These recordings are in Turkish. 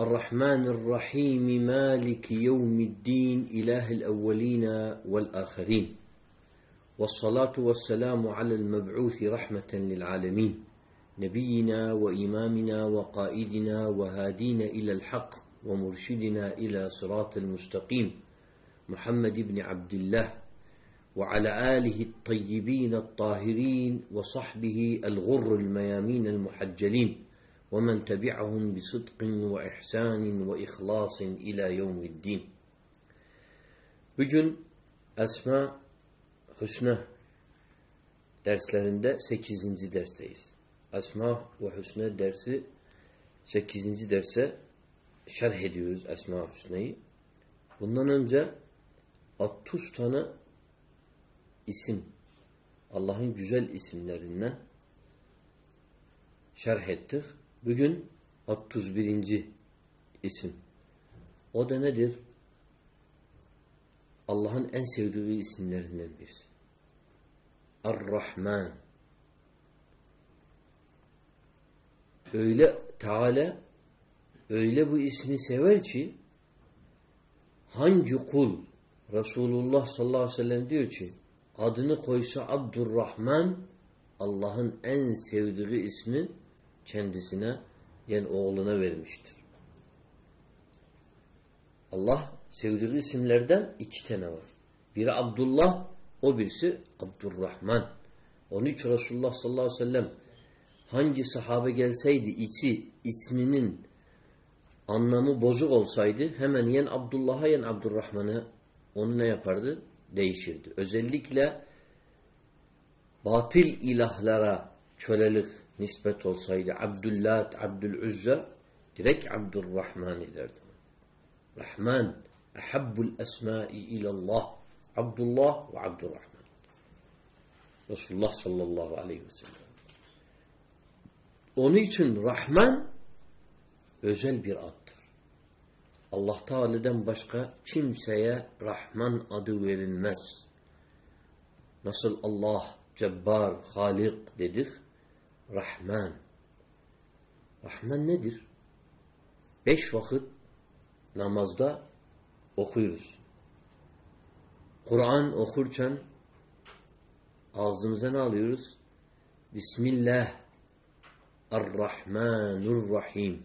الرحمن الرحيم مالك يوم الدين إله الأولين والآخرين. والصلاة والسلام على المبعوث رحمة للعالمين. نبينا وإمامنا وقائدنا وهادينا إلى الحق ومرشدنا إلى صراط المستقيم. محمد بن عبد الله وعلى آله الطيبين الطاهرين وصحبه الغر الميامين المحجلين. ومن تبعهم بصدق وإحسان وإخلاص إلى يوم الدين Bugün Esma Hüsna derslerinde 8. dersteyiz. Esma ve Hüsna dersi 8. derse şerh ediyoruz Esma Hüsna'yı. Bundan önce 30 tane isim Allah'ın güzel isimlerinden şerh ettik. Bugün 31. isim. O da nedir? Allah'ın en sevdiği isimlerinden birisi. Ar-Rahman. Öyle Teala öyle bu ismi sever ki hangi kul Resulullah sallallahu aleyhi ve sellem diyor ki adını koysa Abdurrahman Allah'ın en sevdiği ismi kendisine yani oğluna vermiştir. Allah sevdiği isimlerden iki tane var. Biri Abdullah, o birisi Abdurrahman. Onun için Resulullah sallallahu aleyhi ve sellem hangi sahabe gelseydi içi isminin anlamı bozuk olsaydı hemen yen Abdullah'a yen Abdurrahman'a onu ne yapardı? Değişirdi. Özellikle batıl ilahlara kölelik nispet olsaydı Abdullah, Abdülüzza direkt Abdurrahman ederdi. Rahman ehabbul esmai ilallah Abdullah ve Abdurrahman. Resulullah sallallahu aleyhi ve sellem. Onun için Rahman özel bir addır. Allah Teala'dan başka kimseye Rahman adı verilmez. Nasıl Allah Cebbar, Halik dedik. Rahman. Rahman nedir? Beş vakit namazda okuyoruz. Kur'an okurken ağzımıza ne alıyoruz? Bismillah Ar-Rahmanur-Rahim.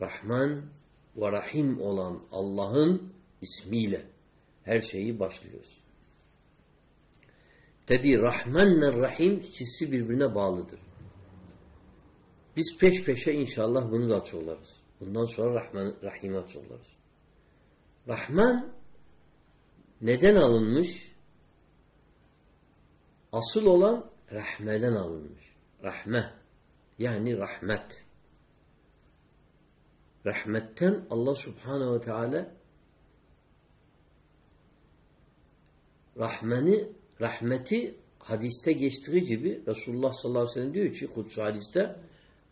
Rahman ve Rahim olan Allah'ın ismiyle her şeyi başlıyoruz. Tabi Rahmanla Rahim ikisi birbirine bağlıdır. Biz peş peşe inşallah bunu da açıklarız. Bundan sonra Rahman, Rahim'i açıklarız. Rahman neden alınmış? Asıl olan rahmeden alınmış. Rahme yani rahmet. Rahmetten Allah subhanehu ve teala Rahmeni, rahmeti hadiste geçtiği gibi Resulullah sallallahu aleyhi ve sellem diyor ki Kudüs hadiste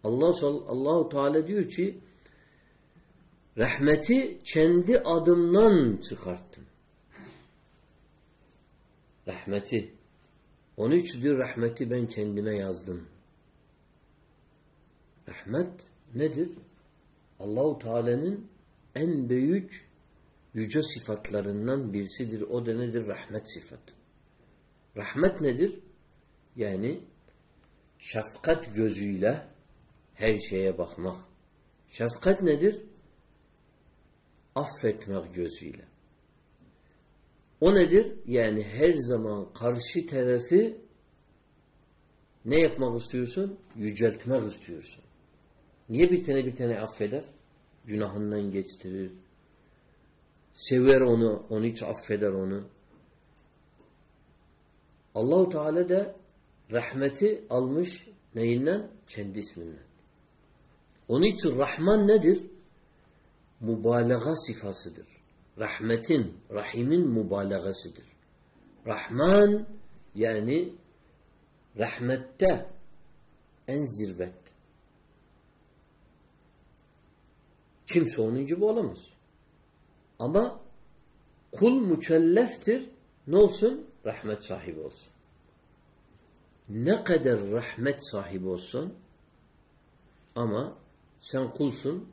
Allah Allahu Teala diyor ki rahmeti kendi adımdan çıkarttım. Rahmeti. Onun için diyor rahmeti ben kendime yazdım. Rahmet nedir? Allahu Teala'nın en büyük yüce sıfatlarından birisidir. O da nedir? Rahmet sıfatı. Rahmet nedir? Yani şefkat gözüyle her şeye bakmak. Şefkat nedir? Affetmek gözüyle. O nedir? Yani her zaman karşı tarafı ne yapmak istiyorsun? Yüceltmek istiyorsun. Niye bir tane bir tane affeder? Günahından geçtirir. Sever onu, onu hiç affeder onu. Allahu Teala da rahmeti almış neyinden? Kendi isminden. Onun için Rahman nedir? Mübalağa sıfasıdır. Rahmetin, Rahim'in mübalağasıdır. Rahman yani rahmette en zirvet. Kimse onun gibi olamaz. Ama kul mükelleftir. Ne olsun? Rahmet sahibi olsun. Ne kadar rahmet sahibi olsun ama sen kulsun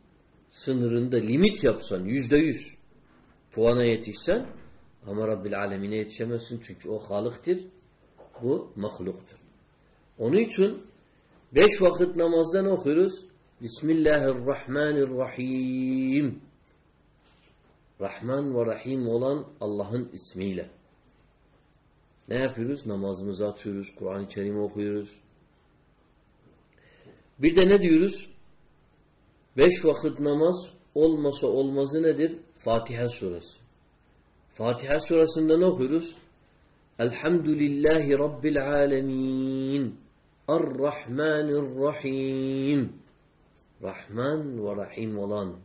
sınırında limit yapsan yüzde yüz puana yetişsen ama Rabbil Alemine yetişemezsin çünkü o halıktır bu mahluktur. Onun için beş vakit namazdan okuyoruz Bismillahirrahmanirrahim Rahman ve Rahim olan Allah'ın ismiyle. Ne yapıyoruz? Namazımızı açıyoruz, Kur'an-ı Kerim okuyoruz. Bir de ne diyoruz? Beş vakit namaz olmasa olmazı nedir? Fatiha suresi. Fatiha suresinde ne okuyoruz? Elhamdülillahi Rabbil alemin. Ar-Rahmanir-Rahim. Rahman ve Rahim olan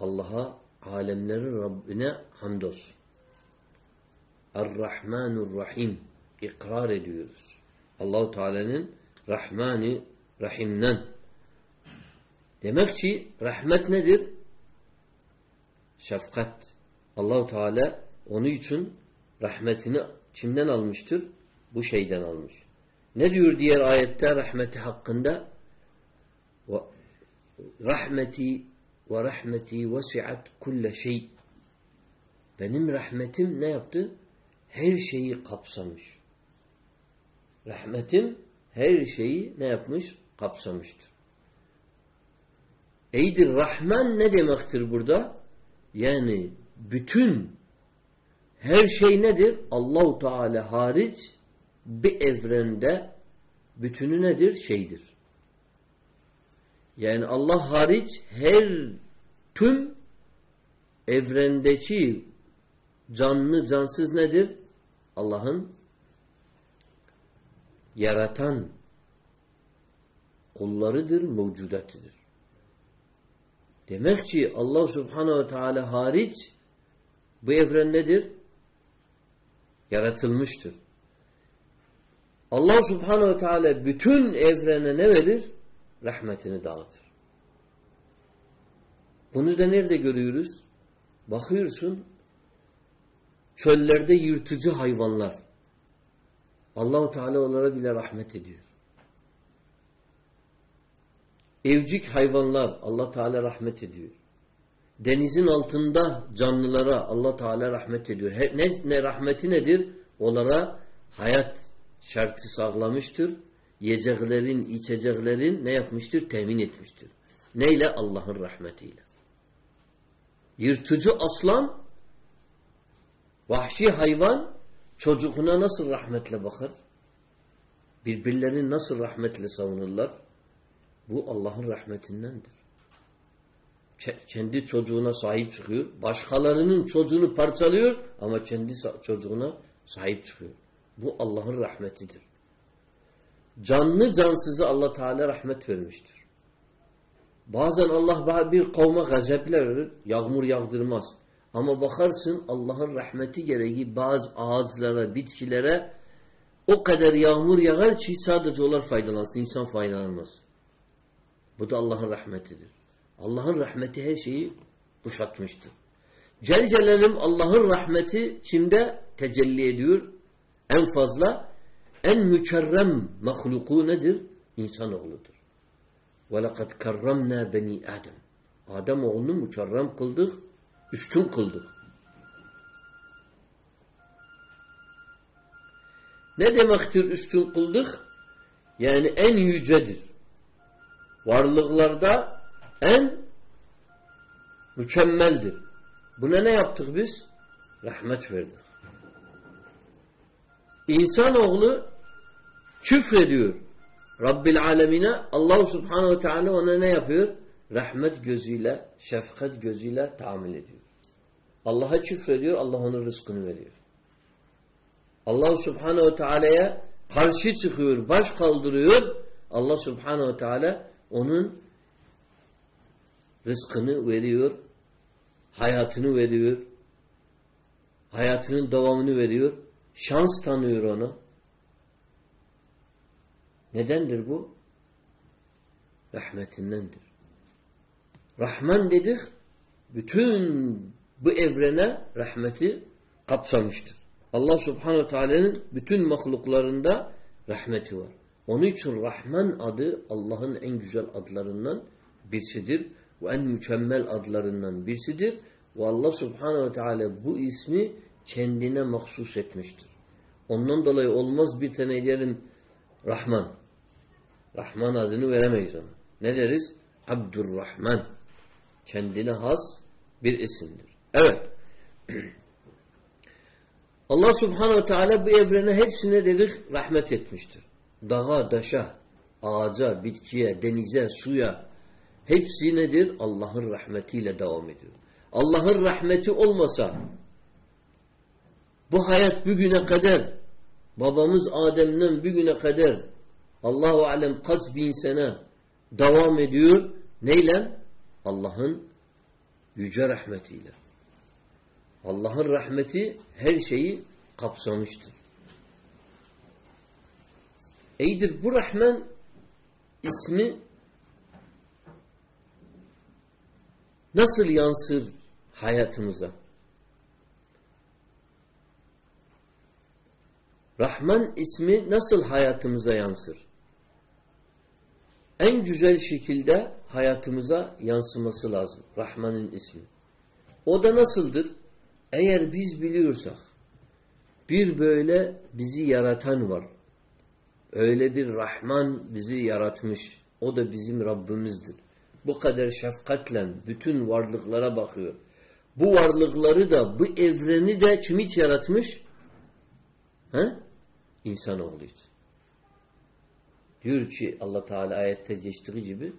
Allah'a alemlerin Rabbine hamdolsun. Er-Rahmanur Rahim ikrar ediyoruz. Allahu Teala'nın Rahmani Rahim'den. Demek ki rahmet nedir? Şefkat. Allahu Teala onun için rahmetini kimden almıştır? Bu şeyden almış. Ne diyor diğer ayette rahmeti hakkında? Rahmeti ve rahmeti vesiat kulle şey. Benim rahmetim ne yaptı? Her şeyi kapsamış. Rahmetim her şeyi ne yapmış? Kapsamıştır. Eydir Rahman ne demektir burada? Yani bütün her şey nedir? Allahu Teala hariç bir evrende bütünü nedir? Şeydir. Yani Allah hariç her tüm evrendeki canlı cansız nedir? Allah'ın yaratan kullarıdır, mevcudatıdır. Demek ki Allah subhanehu ve teala hariç bu evren nedir? Yaratılmıştır. Allah subhanehu ve teala bütün evrene ne verir? Rahmetini dağıtır. Bunu da nerede görüyoruz? Bakıyorsun çöllerde yırtıcı hayvanlar. Allahu Teala onlara bile rahmet ediyor. Evcik hayvanlar Allah Teala rahmet ediyor. Denizin altında canlılara Allah Teala rahmet ediyor. Ne, ne rahmeti nedir? Onlara hayat şartı sağlamıştır. Yiyeceklerin, içeceklerin ne yapmıştır? Temin etmiştir. Neyle? Allah'ın rahmetiyle. Yırtıcı aslan, vahşi hayvan çocuğuna nasıl rahmetle bakar? Birbirlerini nasıl rahmetle savunurlar? Bu Allah'ın rahmetindendir. Kendi çocuğuna sahip çıkıyor. Başkalarının çocuğunu parçalıyor ama kendi çocuğuna sahip çıkıyor. Bu Allah'ın rahmetidir. Canlı cansızı Allah Teala rahmet vermiştir. Bazen Allah bir kavme gazeple verir, yağmur yağdırmaz. Ama bakarsın Allah'ın rahmeti gereği bazı ağaçlara, bitkilere o kadar yağmur yağar ki sadece onlar faydalansın, insan faydalanmaz. Bu da Allah'ın rahmetidir. Allah'ın rahmeti her şeyi kuşatmıştır. Cel Celalim Allah'ın rahmeti kimde tecelli ediyor? En fazla en mükerrem mahluku nedir? İnsanoğludur. وَلَقَدْ كَرَّمْنَا beni Adem. Adem oğlunu mükerrem kıldık, üstün kıldık. Ne demektir üstün kıldık? Yani en yücedir. Varlıklarda en mükemmeldir. Buna ne yaptık biz? Rahmet verdik. İnsanoğlu küfrediyor. Rabbil alemine Allah subhanehu teala ona ne yapıyor? Rahmet gözüyle, şefkat gözüyle tahammül ediyor. Allah'a küfrediyor, Allah onun rızkını veriyor. Allah subhanehu ve teala'ya karşı çıkıyor, baş kaldırıyor. Allah subhanehu ve teala onun rızkını veriyor, hayatını veriyor. Hayatının devamını veriyor. Şans tanıyor ona. Nedendir bu? Rahmetindendir. Rahman dedik, bütün bu evrene rahmeti kapsamıştır. Allah subhanehu teala'nın bütün mahluklarında rahmeti var. Onun için Rahman adı Allah'ın en güzel adlarından birisidir. Ve en mükemmel adlarından birisidir. Ve Allah subhanehu teala bu ismi kendine mahsus etmiştir. Ondan dolayı olmaz bir tane derin Rahman. Rahman adını veremeyiz ona. Ne deriz? Abdurrahman. Kendine has bir isimdir. Evet. Allah subhanehu teala bu evrene hepsine dedik rahmet etmiştir. Dağa, daşa, ağaca, bitkiye, denize, suya hepsi nedir? Allah'ın rahmetiyle devam ediyor. Allah'ın rahmeti olmasa bu hayat bugüne kadar babamız Adem'den bugüne kadar Allahu alem kaç bin sene devam ediyor. Neyle? Allah'ın yüce rahmetiyle. Allah'ın rahmeti her şeyi kapsamıştır. İyidir bu Rahman ismi nasıl yansır hayatımıza? Rahman ismi nasıl hayatımıza yansır? En güzel şekilde hayatımıza yansıması lazım. Rahman'ın ismi. O da nasıldır? Eğer biz biliyorsak bir böyle bizi yaratan var. Öyle bir Rahman bizi yaratmış. O da bizim Rabbimizdir. Bu kadar şefkatle bütün varlıklara bakıyor. Bu varlıkları da bu evreni de kim hiç yaratmış? He? İnsanoğlu için. Diyor ki Allah Teala ayette geçtiği gibi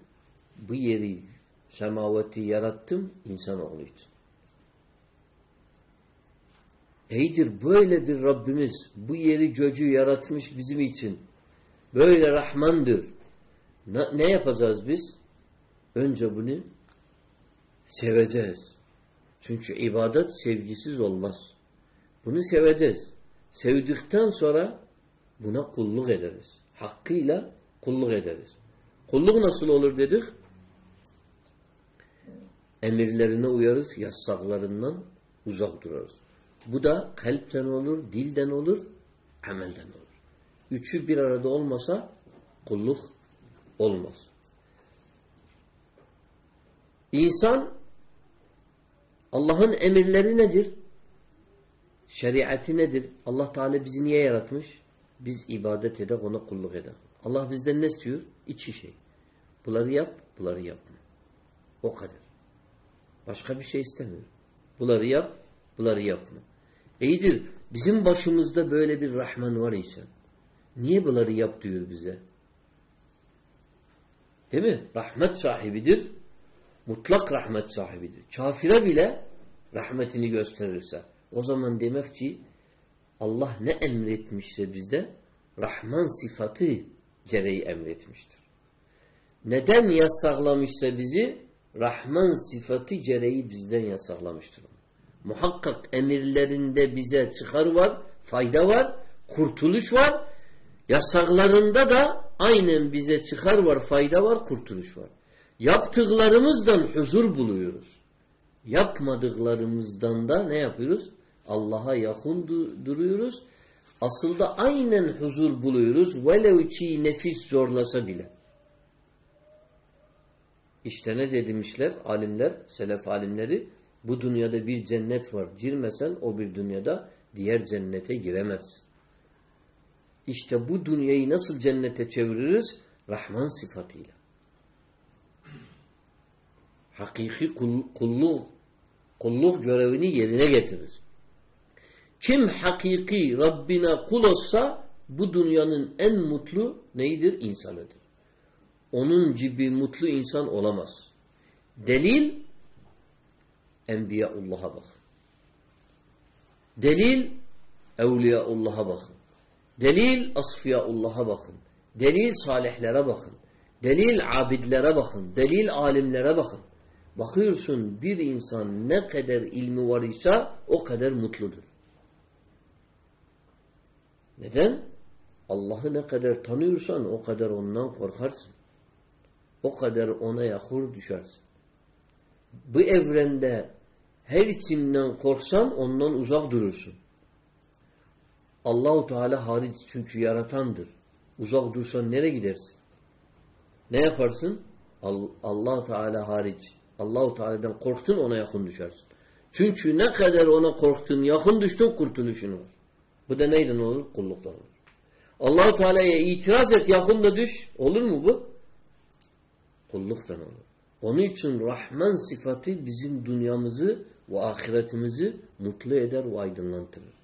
bu yeri semaveti yarattım insanoğlu için. İyidir böyle bir Rabbimiz bu yeri göcü yaratmış bizim için. Böyle Rahmandır. Ne, ne yapacağız biz? Önce bunu seveceğiz. Çünkü ibadet sevgisiz olmaz. Bunu seveceğiz. Sevdikten sonra buna kulluk ederiz. Hakkıyla kulluk ederiz. Kulluk nasıl olur dedik? Emirlerine uyarız, yasaklarından uzak durarız. Bu da kalpten olur, dilden olur, amelden olur. Üçü bir arada olmasa kulluk olmaz. İnsan Allah'ın emirleri nedir? Şeriatı nedir? Allah Teala bizi niye yaratmış? Biz ibadet edek, ona kulluk edek. Allah bizden ne istiyor? İki şey. Bunları yap, bunları yapma. O kadar. Başka bir şey istemiyor. Bunları yap, bunları yapma. İyidir. Bizim başımızda böyle bir Rahman var ise niye bunları yap diyor bize? Değil mi? Rahmet sahibidir. Mutlak rahmet sahibidir. Kafire bile rahmetini gösterirse o zaman demek ki Allah ne emretmişse bizde Rahman sıfatı gereği emretmiştir. Neden yasaklamışsa bizi Rahman sıfatı gereği bizden yasaklamıştır. Muhakkak emirlerinde bize çıkar var, fayda var, kurtuluş var. Yasaklarında da aynen bize çıkar var, fayda var, kurtuluş var. Yaptıklarımızdan huzur buluyoruz. Yapmadıklarımızdan da ne yapıyoruz? Allah'a yakın duruyoruz. Asıl aynen huzur buluyoruz. Velev ki nefis zorlasa bile. İşte ne demişler alimler, selef alimleri? Bu dünyada bir cennet var. Girmesen o bir dünyada diğer cennete giremezsin. İşte bu dünyayı nasıl cennete çeviririz? Rahman sıfatıyla. Hakiki kulluk, kulluk görevini yerine getiririz. Kim hakiki Rabbine kul olsa bu dünyanın en mutlu neydir? İnsanıdır. Onun gibi mutlu insan olamaz. Delil Enbiyaullah'a bakın. Delil Evliyaullah'a bakın. Delil Asfiyaullah'a bakın. Delil salihlere bakın. Delil abidlere bakın. Delil alimlere bakın. Bakıyorsun bir insan ne kadar ilmi var ise o kadar mutludur. Neden? Allah'ı ne kadar tanıyorsan o kadar ondan korkarsın. O kadar ona yakur düşersin. Bu evrende her kimden korksan ondan uzak durursun. Allahu Teala hariç çünkü yaratandır. Uzak dursan nereye gidersin? Ne yaparsın? Allah Teala hariç. Allahu Teala'dan korktun ona yakın düşersin. Çünkü ne kadar ona korktun, yakın düştün kurtuluşun var. Bu da neyden olur? Kulluktan olur. Allahu Teala'ya itiraz et, yakında düş. Olur mu bu? Kulluktan olur. Onun için Rahman sıfatı bizim dünyamızı ve ahiretimizi mutlu eder ve aydınlatırır.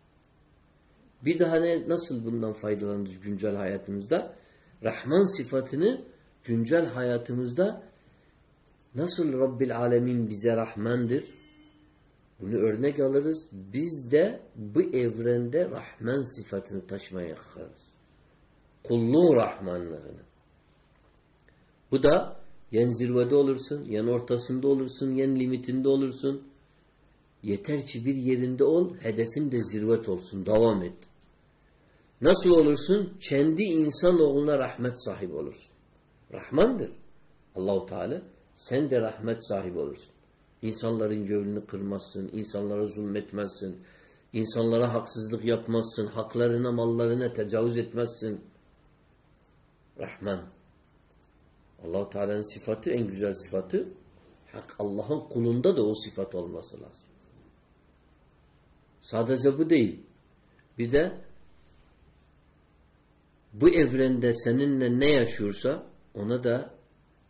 Bir daha ne, nasıl bundan faydalanırız güncel hayatımızda? Rahman sıfatını güncel hayatımızda nasıl Rabbil Alemin bize Rahmandır? Bunu örnek alırız. Biz de bu evrende Rahman sıfatını taşımaya kalkarız. Kulluğu Rahmanlığını. Bu da yen zirvede olursun, yen ortasında olursun, yen limitinde olursun. Yeter ki bir yerinde ol, hedefin de zirvet olsun, devam et. Nasıl olursun? Kendi insan oğluna rahmet sahibi olursun. Rahmandır. Allahu Teala sen de rahmet sahibi olursun. İnsanların gönlünü kırmazsın, insanlara zulmetmezsin, insanlara haksızlık yapmazsın, haklarına, mallarına tecavüz etmezsin. Rahman. Allahu Teala'nın sıfatı en güzel sıfatı. Hak Allah'ın kulunda da o sıfat olması lazım. Sadece bu değil. Bir de bu evrende seninle ne yaşıyorsa ona da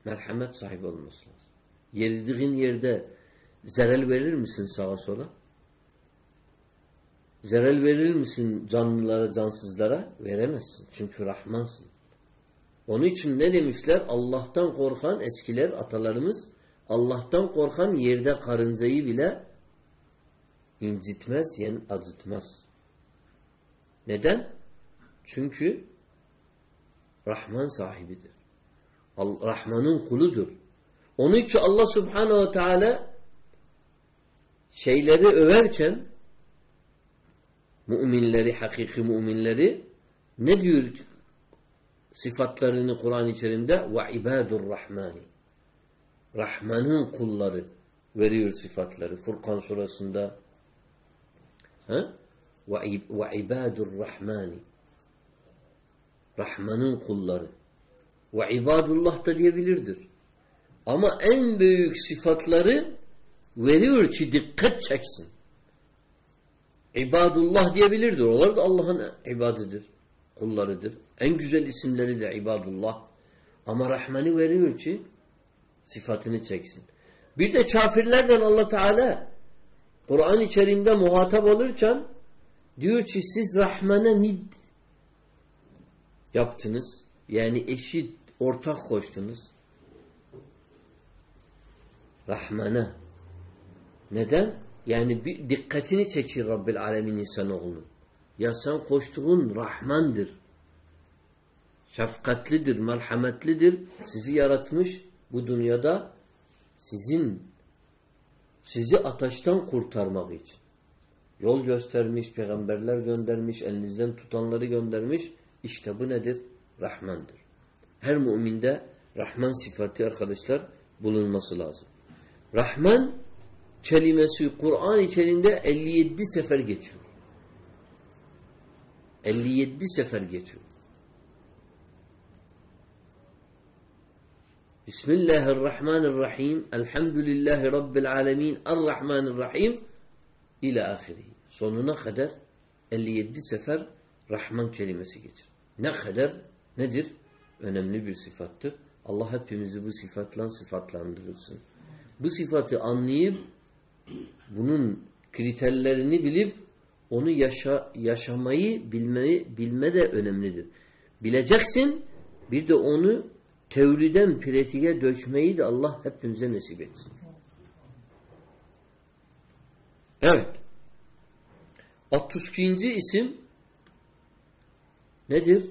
merhamet sahibi olması lazım. Yerdiğin yerde zerel verir misin sağa sola? Zerel verir misin canlılara, cansızlara? Veremezsin. Çünkü Rahmansın. Onun için ne demişler? Allah'tan korkan eskiler, atalarımız Allah'tan korkan yerde karıncayı bile incitmez, yani acıtmaz. Neden? Çünkü Rahman sahibidir. Rahman'ın kuludur. Onun için Allah Subhanahu ve Teala şeyleri överken müminleri, hakiki müminleri ne diyor sıfatlarını Kur'an içerisinde ve ibadur rahmani Rahman'ın kulları veriyor sıfatları. Furkan surasında ha? ve ibadur rahmani Rahman'ın kulları. Ve ibadullah da diyebilirdir. Ama en büyük sıfatları veriyor ki dikkat çeksin. İbadullah diyebilirdir. Onlar da Allah'ın ibadıdır. Kullarıdır. En güzel isimleri de ibadullah. Ama Rahman'ı veriyor ki sıfatını çeksin. Bir de kafirlerden Allah Teala Kur'an içerisinde muhatap olurken diyor ki siz Rahman'a nid yaptınız. Yani eşit, ortak koştunuz. Rahman'a. Neden? Yani bir dikkatini çekir Rabbil Alemin insanoğlunun. Ya sen koştuğun Rahmandır. Şefkatlidir, merhametlidir. Sizi yaratmış bu dünyada sizin sizi ateşten kurtarmak için. Yol göstermiş, peygamberler göndermiş, elinizden tutanları göndermiş. İşte bu nedir? Rahmandır. Her müminde Rahman sıfatı arkadaşlar bulunması lazım. Rahman kelimesi Kur'an içerisinde 57 sefer geçiyor. 57 sefer geçiyor. Bismillahirrahmanirrahim. Elhamdülillahi Rabbil alemin. Errahmanirrahim. İlâ ahiri. Sonuna kadar 57 sefer Rahman kelimesi geçir. Ne kadar nedir? Önemli bir sıfattır. Allah hepimizi bu sıfatla sıfatlandırırsın. Bu sıfatı anlayıp bunun kriterlerini bilip onu yaşa, yaşamayı bilmeyi bilme de önemlidir. Bileceksin bir de onu tevliden pratiğe dökmeyi de Allah hepimize nasip etsin. Evet. 62. isim nedir?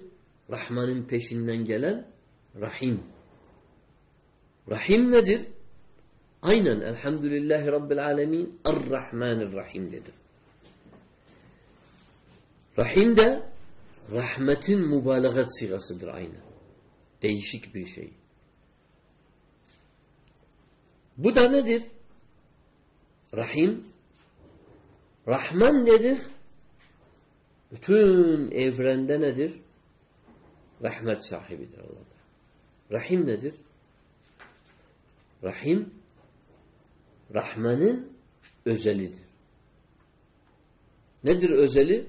Rahman'ın peşinden gelen Rahim. Rahim nedir? Aynen Elhamdülillahi Rabbil Alemin Er-Rahmanir-Rahim dedir. Rahim de rahmetin mübalagat sigasıdır aynı. Değişik bir şey. Bu da nedir? Rahim. Rahman nedir? Bütün evrende nedir? Rahmet sahibidir Allah'ta. Rahim nedir? Rahim Rahman'ın özelidir. Nedir özeli?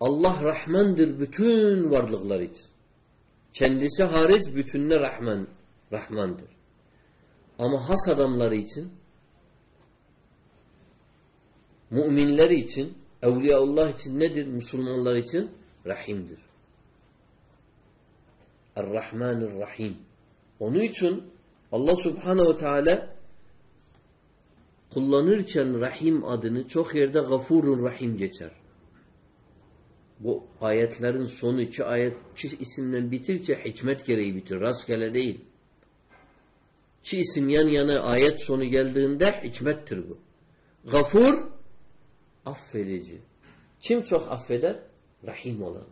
Allah Rahmandır bütün varlıklar için. Kendisi hariç bütününe Rahman, Rahmandır. Ama has adamları için müminler için Evliyaullah için nedir? Müslümanlar için Rahim'dir. Er-Rahmanir-Rahim. Onun için Allah Subhanahu ve Teala kullanırken Rahim adını çok yerde Gafurun Rahim geçer. Bu ayetlerin sonu iki ayet iki isimden bitirce hikmet gereği bitir. Rastgele değil. İki isim yan yana ayet sonu geldiğinde hikmettir bu. Gafur affedici. Kim çok affeder? Rahim olan.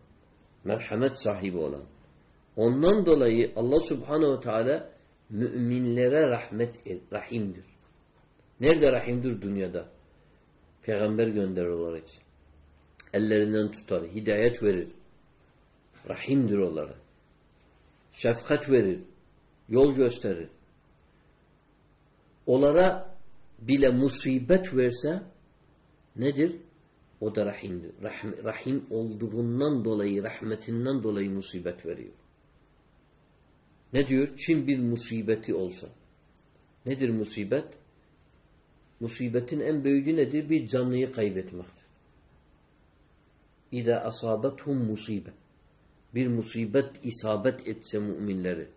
Merhamet sahibi olan. Ondan dolayı Allah Subhanahu ve Teala müminlere rahmet rahimdir. Nerede rahimdir? Dünyada. Peygamber gönderir olarak. Ellerinden tutar, hidayet verir. Rahimdir onlara. Şefkat verir. Yol gösterir. Onlara bile musibet verse nedir? O da rahimdir. Rahim, rahim olduğundan dolayı, rahmetinden dolayı musibet veriyor. Ne diyor? Kim bir musibeti olsa. Nedir musibet? Musibetin en büyüğü nedir? Bir canlıyı kaybetmektir. İza asabethum musibet. Bir musibet isabet etse müminleri.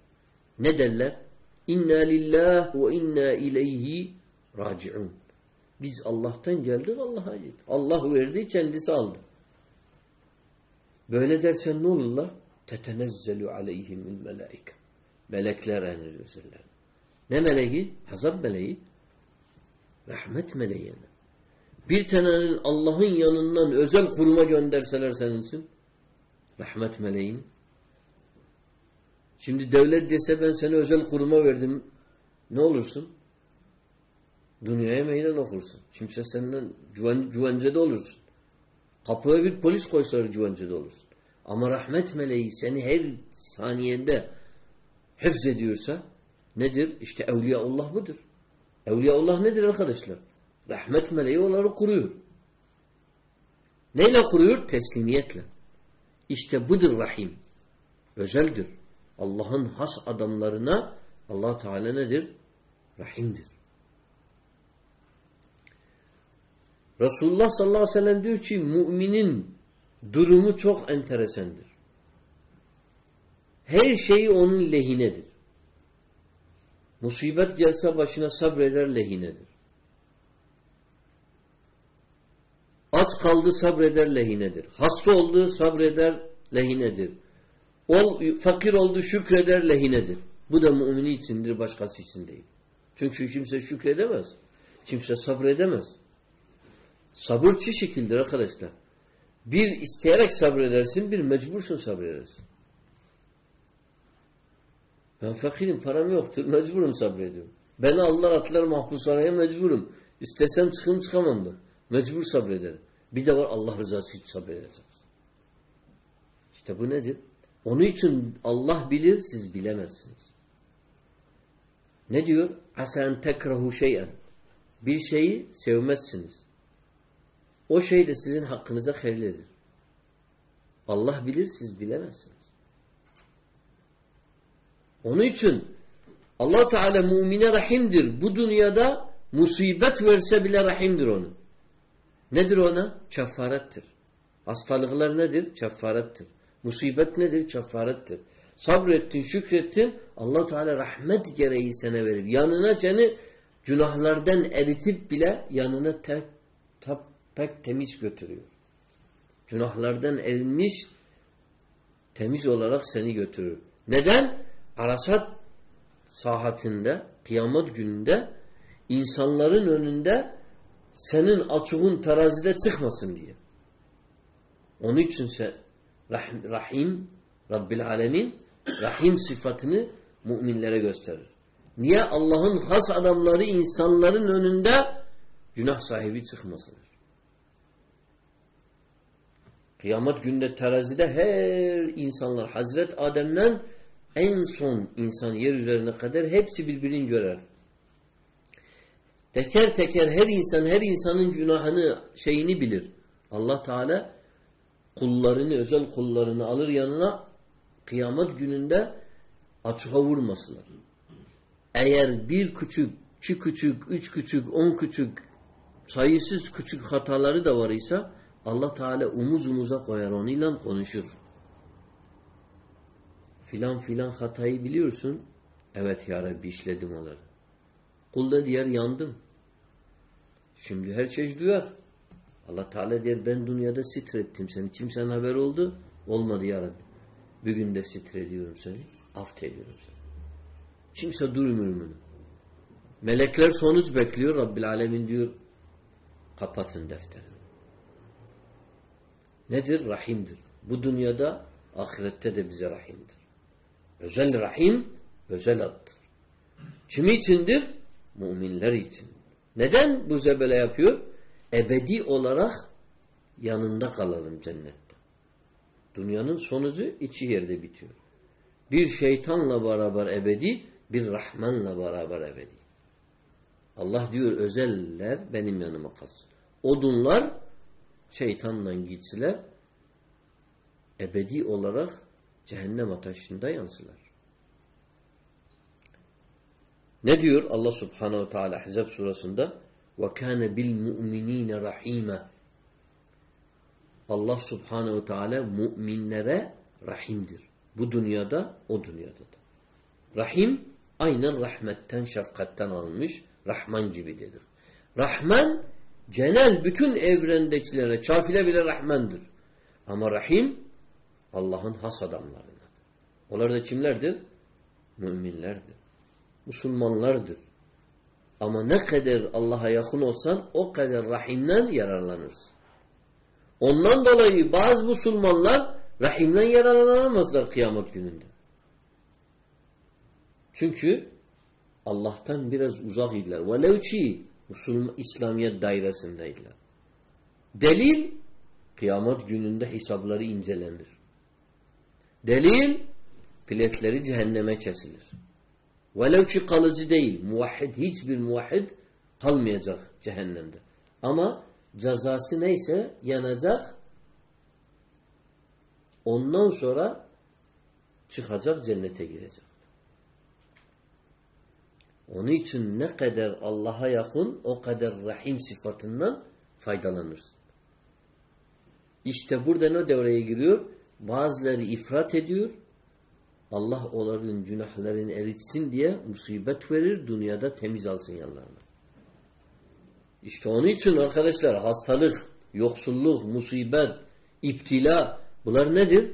Ne derler? İnna lillah ve inna ileyhi raciun. Biz Allah'tan geldik Allah'a gittik. Allah verdi kendisi aldı. Böyle dersen ne olurlar? Tetenezzelu aleyhimul melaike. Melekler enir üzerlerine. Ne meleği? Hazab meleği. Rahmet meleği. Yani. Bir tanenin Allah'ın yanından özel kuruma gönderseler senin için rahmet meleğin. Şimdi devlet dese ben seni özel kuruma verdim ne olursun? Dünyaya meydan okursun. Kimse senden güven, güvencede olursun. Kapıya bir polis koysalar güvencede olursun. Ama rahmet meleği seni her saniyede hıfz ediyorsa nedir? İşte Evliyaullah budur. Evliyaullah nedir arkadaşlar? Rahmet meleği onları kuruyor. Neyle kuruyor? Teslimiyetle. İşte budur rahim. Özeldir. Allah'ın has adamlarına allah Teala nedir? Rahimdir. Resulullah sallallahu aleyhi ve sellem diyor ki müminin durumu çok enteresandır. Her şeyi onun lehinedir. Musibet gelse başına sabreder lehinedir. Aç kaldı sabreder lehinedir. Hasta oldu sabreder lehinedir. Ol, fakir oldu şükreder lehinedir. Bu da mümini içindir başkası için değil. Çünkü kimse şükredemez. Kimse sabredemez. Sabır çi şekildir arkadaşlar. Bir isteyerek sabredersin, bir mecbursun sabredersin. Ben fakirim, param yoktur, mecburum sabrediyorum. Beni Allah atlar mahpushaneye mecburum. İstesem çıkım çıkamam. Mecbur sabrederim. Bir de var Allah rızası için sabredeceğiz. İşte bu nedir? Onun için Allah bilir, siz bilemezsiniz. Ne diyor? Asen tekrahu şeyen. Bir şeyi sevmezsiniz. O şey de sizin hakkınıza hayırlıdır. Allah bilir, siz bilemezsiniz. Onun için allah Teala mümine rahimdir. Bu dünyada musibet verse bile rahimdir onu. Nedir ona? Çeffarettir. Hastalıklar nedir? Çeffarettir. Musibet nedir? Çeffarettir. Sabrettin, şükrettin. allah Teala rahmet gereği sana verir. Yanına seni günahlardan eritip bile yanına tek, tek, pek temiz götürüyor. Günahlardan erilmiş temiz olarak seni götürür. Neden? Arasat sahatinde, kıyamet gününde insanların önünde senin açığın terazide çıkmasın diye. Onun için sen Rahim, Rahim Rabbil Alemin Rahim sıfatını müminlere gösterir. Niye? Allah'ın has adamları insanların önünde günah sahibi çıkmasınlar. Kıyamet günde terazide her insanlar Hazret Adem'den en son insan yer üzerine kadar hepsi birbirini görer. Teker teker her insan her insanın günahını şeyini bilir. Allah Teala kullarını özel kullarını alır yanına kıyamet gününde açığa vurmasınlar. Eğer bir küçük, iki küçük, üç küçük, on küçük sayısız küçük hataları da var ise Allah Teala umuz umuza koyar onunla konuşur. Filan filan hatayı biliyorsun. Evet ya Rabbi işledim onları. Kul da diğer yandım. Şimdi her şey duyar. Allah Teala diyor ben dünyada sitrettim seni. Kimsenin haber oldu? Olmadı ya Rabbi. Bugün de sitrediyorum seni. Affediyorum seni. Kimse durmuyor bunu. Melekler sonuç bekliyor. Rabbil Alemin diyor kapatın defteri. Nedir? Rahimdir. Bu dünyada ahirette de bize rahimdir. Özel rahim, özel addır. Kimi içindir? Müminler için. Neden bu zebele yapıyor? Ebedi olarak yanında kalalım cennette. Dünyanın sonucu iki yerde bitiyor. Bir şeytanla beraber ebedi, bir Rahmanla beraber ebedi. Allah diyor özeller benim yanıma kalsın. Odunlar şeytanla gitseler ebedi olarak cehennem ateşinde yansılar. Ne diyor Allah Subhanahu Teala Ahzab surasında? Ve kana bil mu'minine rahime. Allah Subhanahu Teala müminlere rahimdir. Bu dünyada, o dünyada da. Rahim aynen rahmetten, şefkatten alınmış Rahman gibidir. Rahman genel bütün evrendekilere, kafile bile Rahmandır. Ama Rahim Allah'ın has adamlarınadır. Onlar da kimlerdir? Müminlerdir. Müslümanlardır. Ama ne kadar Allah'a yakın olsan o kadar rahimden yararlanırsın. Ondan dolayı bazı Müslümanlar rahimden yararlanamazlar kıyamet gününde. Çünkü Allah'tan biraz uzak idiler. Velev ki Müslüman İslamiyet dairesindeydiler. Delil kıyamet gününde hesapları incelenir. Delil biletleri cehenneme kesilir. Velev ki kalıcı değil. Muvahhid, hiçbir muvahhid kalmayacak cehennemde. Ama cezası neyse yanacak. Ondan sonra çıkacak cennete girecek. Onun için ne kadar Allah'a yakın o kadar rahim sıfatından faydalanırsın. İşte burada ne devreye giriyor? Bazıları ifrat ediyor. Allah onların günahlarını eritsin diye musibet verir, dünyada temiz alsın yanlarına. İşte onun için arkadaşlar hastalık, yoksulluk, musibet, iptila bunlar nedir?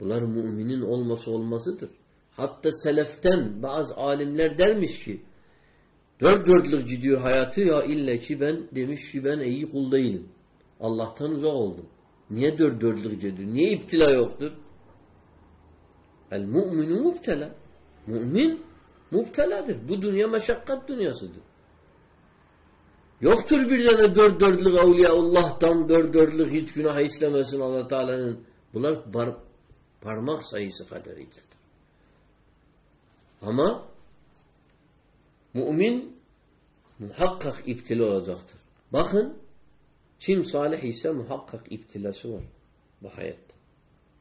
Bunlar müminin olması olmasıdır. Hatta seleften bazı alimler dermiş ki dört dörtlük gidiyor hayatı ya illa ki ben demiş ki ben iyi kul değilim. Allah'tan uzak oldum. Niye dört dörtlük gidiyor? Niye iptila yoktur? El mu'minu mubtela. Mümin mubteladır. Bu dünya meşakkat dünyasıdır. Yoktur bir tane dört dörtlük Allah'tan dört dörtlük hiç günah işlemesin allah Teala'nın. Bunlar par parmak sayısı kadar iyidir. Ama mümin muhakkak iptila olacaktır. Bakın kim salih ise muhakkak iptilası var bu hayatta.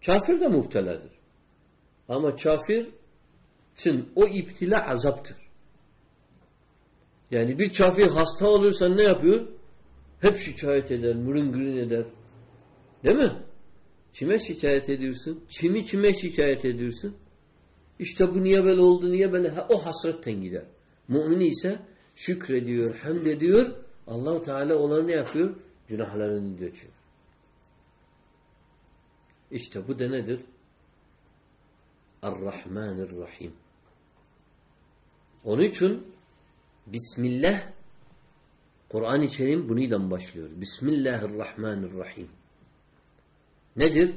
Kafir de muhteladır. Ama kafir için o iptila azaptır. Yani bir kafir hasta olursa ne yapıyor? Hep şikayet eder, mırıngırın eder. Değil mi? Kime şikayet ediyorsun? Kimi kime şikayet ediyorsun? İşte bu niye böyle oldu, niye böyle? Ha, o hasretten gider. Mümin ise şükrediyor, hamd ediyor. allah Teala onları ne yapıyor? Günahlarını döküyor. İşte bu da nedir? Ar-Rahmanir-Rahim. Onun için Bismillah Kur'an-ı Kerim bununla başlıyor. Bismillahirrahmanirrahim. Nedir?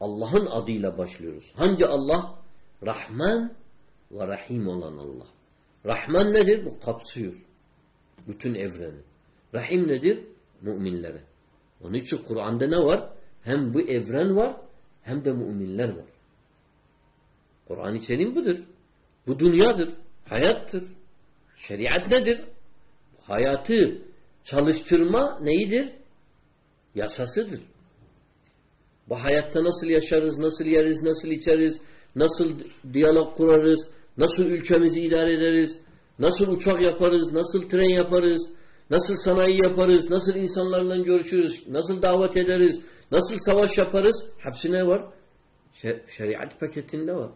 Allah'ın adıyla başlıyoruz. Hangi Allah? Rahman ve Rahim olan Allah. Rahman nedir? Bu kapsıyor. Bütün evreni. Rahim nedir? Müminlere. Onun için Kur'an'da ne var? Hem bu evren var hem de müminler var. Kur'an-ı Kerim budur. Bu dünyadır. Hayattır. Şeriat nedir? Hayatı çalıştırma neyidir? Yasasıdır. Bu hayatta nasıl yaşarız, nasıl yeriz, nasıl içeriz, nasıl diyalog kurarız, nasıl ülkemizi idare ederiz, nasıl uçak yaparız, nasıl tren yaparız, nasıl sanayi yaparız, nasıl insanlarla görüşürüz, nasıl davet ederiz, nasıl savaş yaparız, hepsi ne var? Şeriat paketinde var.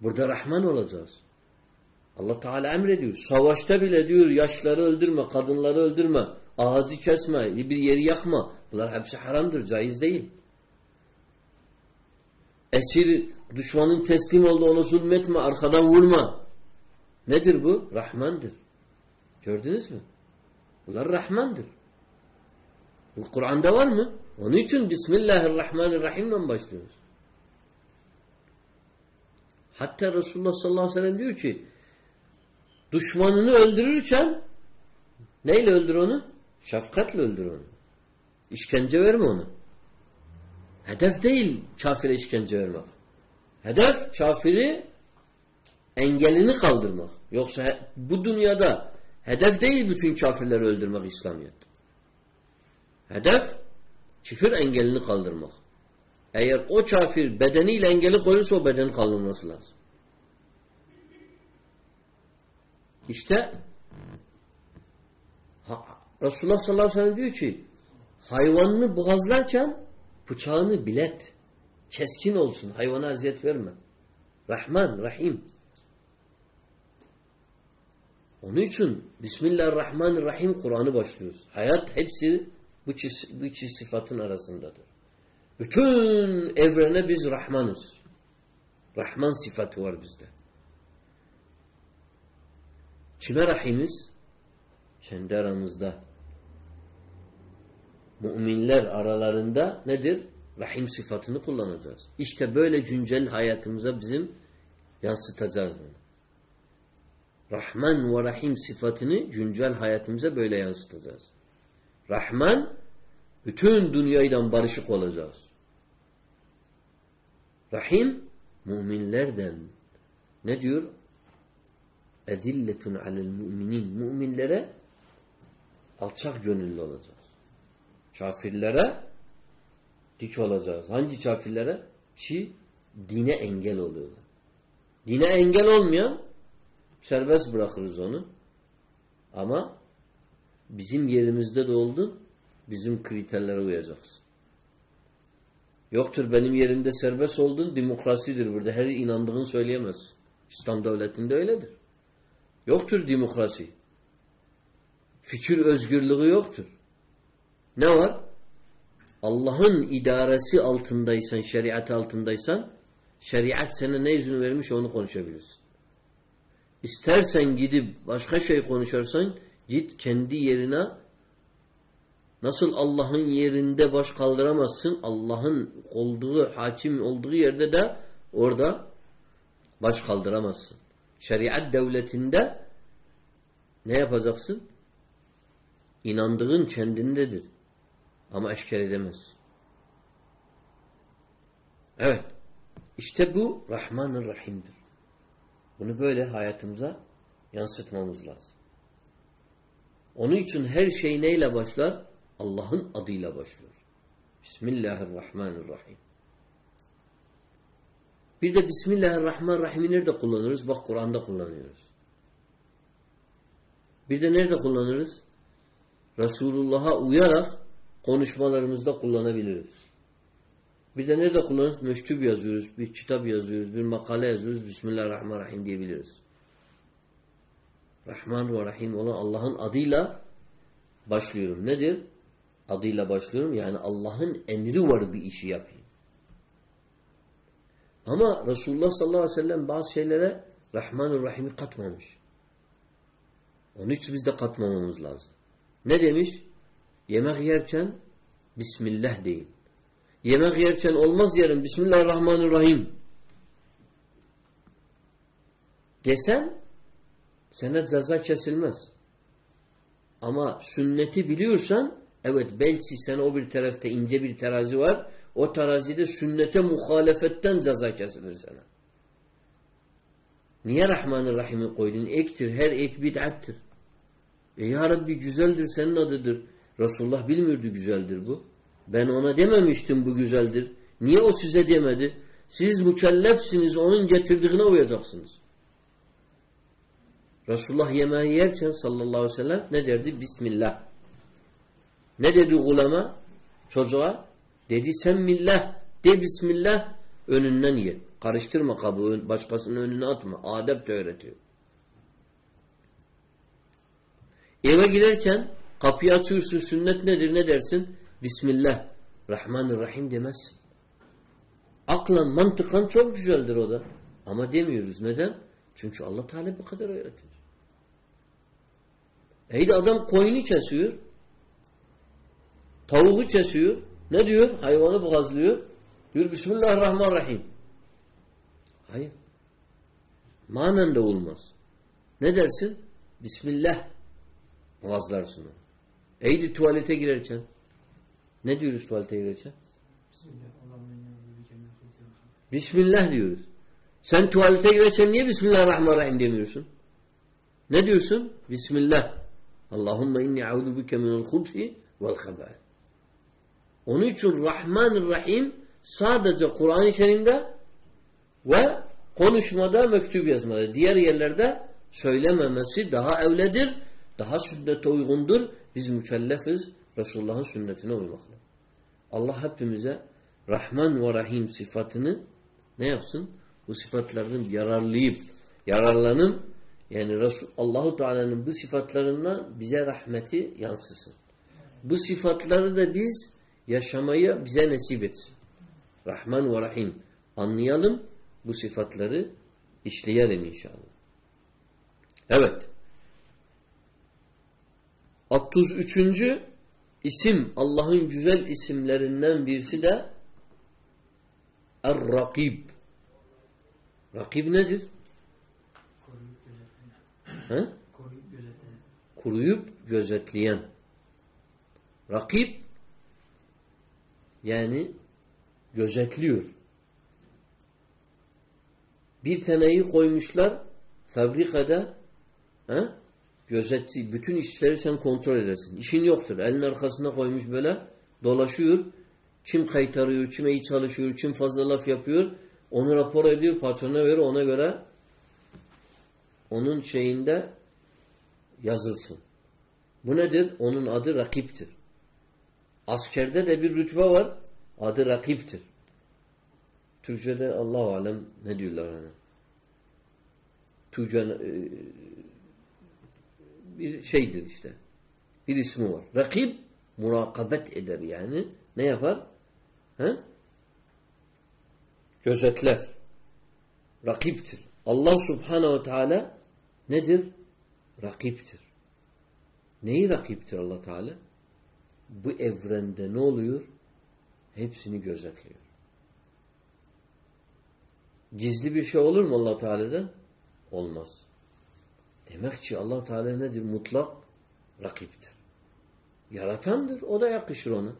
Burada Rahman olacağız. Allah Teala emrediyor. Savaşta bile diyor yaşları öldürme, kadınları öldürme, ağzı kesme, bir yeri yakma. Bunlar hepsi haramdır, caiz değil. Esir, düşmanın teslim oldu ona zulmetme, arkadan vurma. Nedir bu? Rahmandır. Gördünüz mü? Bunlar Rahmandır. Bu Kur'an'da var mı? Onun için Bismillahirrahmanirrahim'den başlıyoruz. Hatta Resulullah sallallahu aleyhi ve sellem diyor ki düşmanını öldürürken neyle öldür onu? Şefkatle öldür onu. İşkence verme onu. Hedef değil kafire işkence vermek. Hedef kafiri engelini kaldırmak. Yoksa bu dünyada hedef değil bütün kafirleri öldürmek İslamiyet. Hedef küfür engelini kaldırmak. Eğer o kafir bedeniyle engeli koyulursa o bedenin kaldırılması lazım. İşte Resulullah sallallahu aleyhi ve sellem diyor ki hayvanını boğazlarken bıçağını bilet. Keskin olsun. Hayvana eziyet verme. Rahman, Rahim. Onun için Bismillahirrahmanirrahim Kur'an'ı başlıyoruz. Hayat hepsi bu iki, bu iki sıfatın arasındadır. Bütün evrene biz Rahmanız. Rahman sıfatı var bizde. Kime Rahimiz? Kendi aramızda. Müminler aralarında nedir? Rahim sıfatını kullanacağız. İşte böyle güncel hayatımıza bizim yansıtacağız bunu. Rahman ve Rahim sıfatını güncel hayatımıza böyle yansıtacağız. Rahman bütün dünyayla barışık olacağız. Rahim müminlerden ne diyor? Ezilletun alel müminin. Müminlere alçak gönüllü olacağız. Kafirlere dik olacağız. Hangi kafirlere? Ki dine engel oluyorlar. Dine engel olmayan serbest bırakırız onu. Ama bizim yerimizde de oldun bizim kriterlere uyacaksın. Yoktur benim yerimde serbest oldun demokrasidir burada. Her inandığını söyleyemezsin. İslam devletinde öyledir. Yoktur demokrasi. Fikir özgürlüğü yoktur. Ne var? Allah'ın idaresi altındaysan, şeriat altındaysan, şeriat sana ne izin vermiş onu konuşabilirsin. İstersen gidip başka şey konuşarsan, git kendi yerine Nasıl Allah'ın yerinde baş kaldıramazsın, Allah'ın olduğu, hakim olduğu yerde de orada baş kaldıramazsın. Şeriat devletinde ne yapacaksın? İnandığın kendindedir. Ama eşker edemezsin. Evet. İşte bu Rahman'ın Rahim'dir. Bunu böyle hayatımıza yansıtmamız lazım. Onun için her şey neyle başlar? Allah'ın adıyla başlıyor. Bismillahirrahmanirrahim. Bir de Bismillahirrahmanirrahim'i nerede kullanırız? Bak Kur'an'da kullanıyoruz. Bir de nerede kullanırız? Resulullah'a uyarak konuşmalarımızda kullanabiliriz. Bir de nerede kullanırız? Meştub yazıyoruz, bir kitap yazıyoruz, bir makale yazıyoruz. Bismillahirrahmanirrahim diyebiliriz. Rahman ve Rahim olan Allah'ın adıyla başlıyorum. Nedir? Adıyla başlıyorum. Yani Allah'ın emri var bir işi yapayım. Ama Resulullah sallallahu aleyhi ve sellem bazı şeylere Rahmanur Rahim'i katmamış. Onun için biz de katmamamız lazım. Ne demiş? Yemek yerken Bismillah deyin. Yemek yerken olmaz yerim. Bismillahirrahmanirrahim. Desen sana ceza kesilmez. Ama sünneti biliyorsan evet belki sana o bir tarafta ince bir terazi var. O terazide sünnete muhalefetten ceza kesilir sana. Niye Rahmanir koydun? Ektir. Her ek bid'attir. E ya Rabbi güzeldir senin adıdır. Resulullah bilmiyordu güzeldir bu. Ben ona dememiştim bu güzeldir. Niye o size demedi? Siz mükellefsiniz onun getirdiğine uyacaksınız. Resulullah yemeği yerken sallallahu aleyhi ve sellem ne derdi? Bismillah. Ne dedi ulema? Çocuğa dedi sen millah de bismillah önünden ye. Karıştırma kabı başkasının önüne atma. Adep de öğretiyor. Eve girerken kapıyı açıyorsun sünnet nedir ne dersin? Bismillah. Rahmanirrahim demezsin. Aklan, mantıkan çok güzeldir o da. Ama demiyoruz. Neden? Çünkü Allah Teala bu kadar öğretir. Eydi adam koyunu kesiyor. Tavuğu kesiyor. Ne diyor? Hayvanı boğazlıyor. Diyor Bismillahirrahmanirrahim. Hayır. Manen de olmaz. Ne dersin? Bismillah. Boğazlarsın onu. Eydi tuvalete girerken. Ne diyoruz tuvalete girerken? Bismillah diyoruz. Sen tuvalete girerken niye Bismillahirrahmanirrahim demiyorsun? Ne diyorsun? Bismillah. Allahümme inni audu bike minel hubsi vel habâ. Onun için Rahmanirrahim sadece Kur'an-ı Kerim'de ve konuşmada, mektup yazmada. Diğer yerlerde söylememesi daha evledir, daha sünnete uygundur. Biz mükellefiz Resulullah'ın sünnetine uymakla. Allah hepimize Rahman ve Rahim sıfatını ne yapsın? Bu sıfatlardan yararlayıp, yararlanın yani Allahu Teala'nın bu sıfatlarından bize rahmeti yansısın. Bu sıfatları da biz yaşamayı bize nasip etsin. Rahman ve Rahim. Anlayalım bu sıfatları işleyelim inşallah. Evet. 33. isim Allah'ın güzel isimlerinden birisi de Er-Rakib. Rakib nedir? He? Kuruyup gözetleyen. Rakip yani gözetliyor. Bir taneyi koymuşlar fabrikada he? gözetçi. Bütün işleri sen kontrol edersin. İşin yoktur. Elin arkasına koymuş böyle dolaşıyor. Kim kaytarıyor, kim iyi çalışıyor, kim fazla laf yapıyor. Onu rapor ediyor, patrona veriyor. Ona göre onun şeyinde yazılsın. Bu nedir? Onun adı rakiptir. Askerde de bir rütbe var. Adı rakiptir. Türkçe'de Allah alem ne diyorlar ona? Tüccan e, bir şeydir işte. Bir ismi var. Rakip murakabet eder yani. Ne yapar? He? Gözetler. Rakiptir. Allah subhanehu ve teala nedir? Rakiptir. Neyi rakiptir allah Teala? Bu evrende ne oluyor? Hepsini gözetliyor. Gizli bir şey olur mu allah Teala'da? Olmaz. Demek ki allah Teala nedir? Mutlak rakiptir. Yaratandır. O da yakışır ona.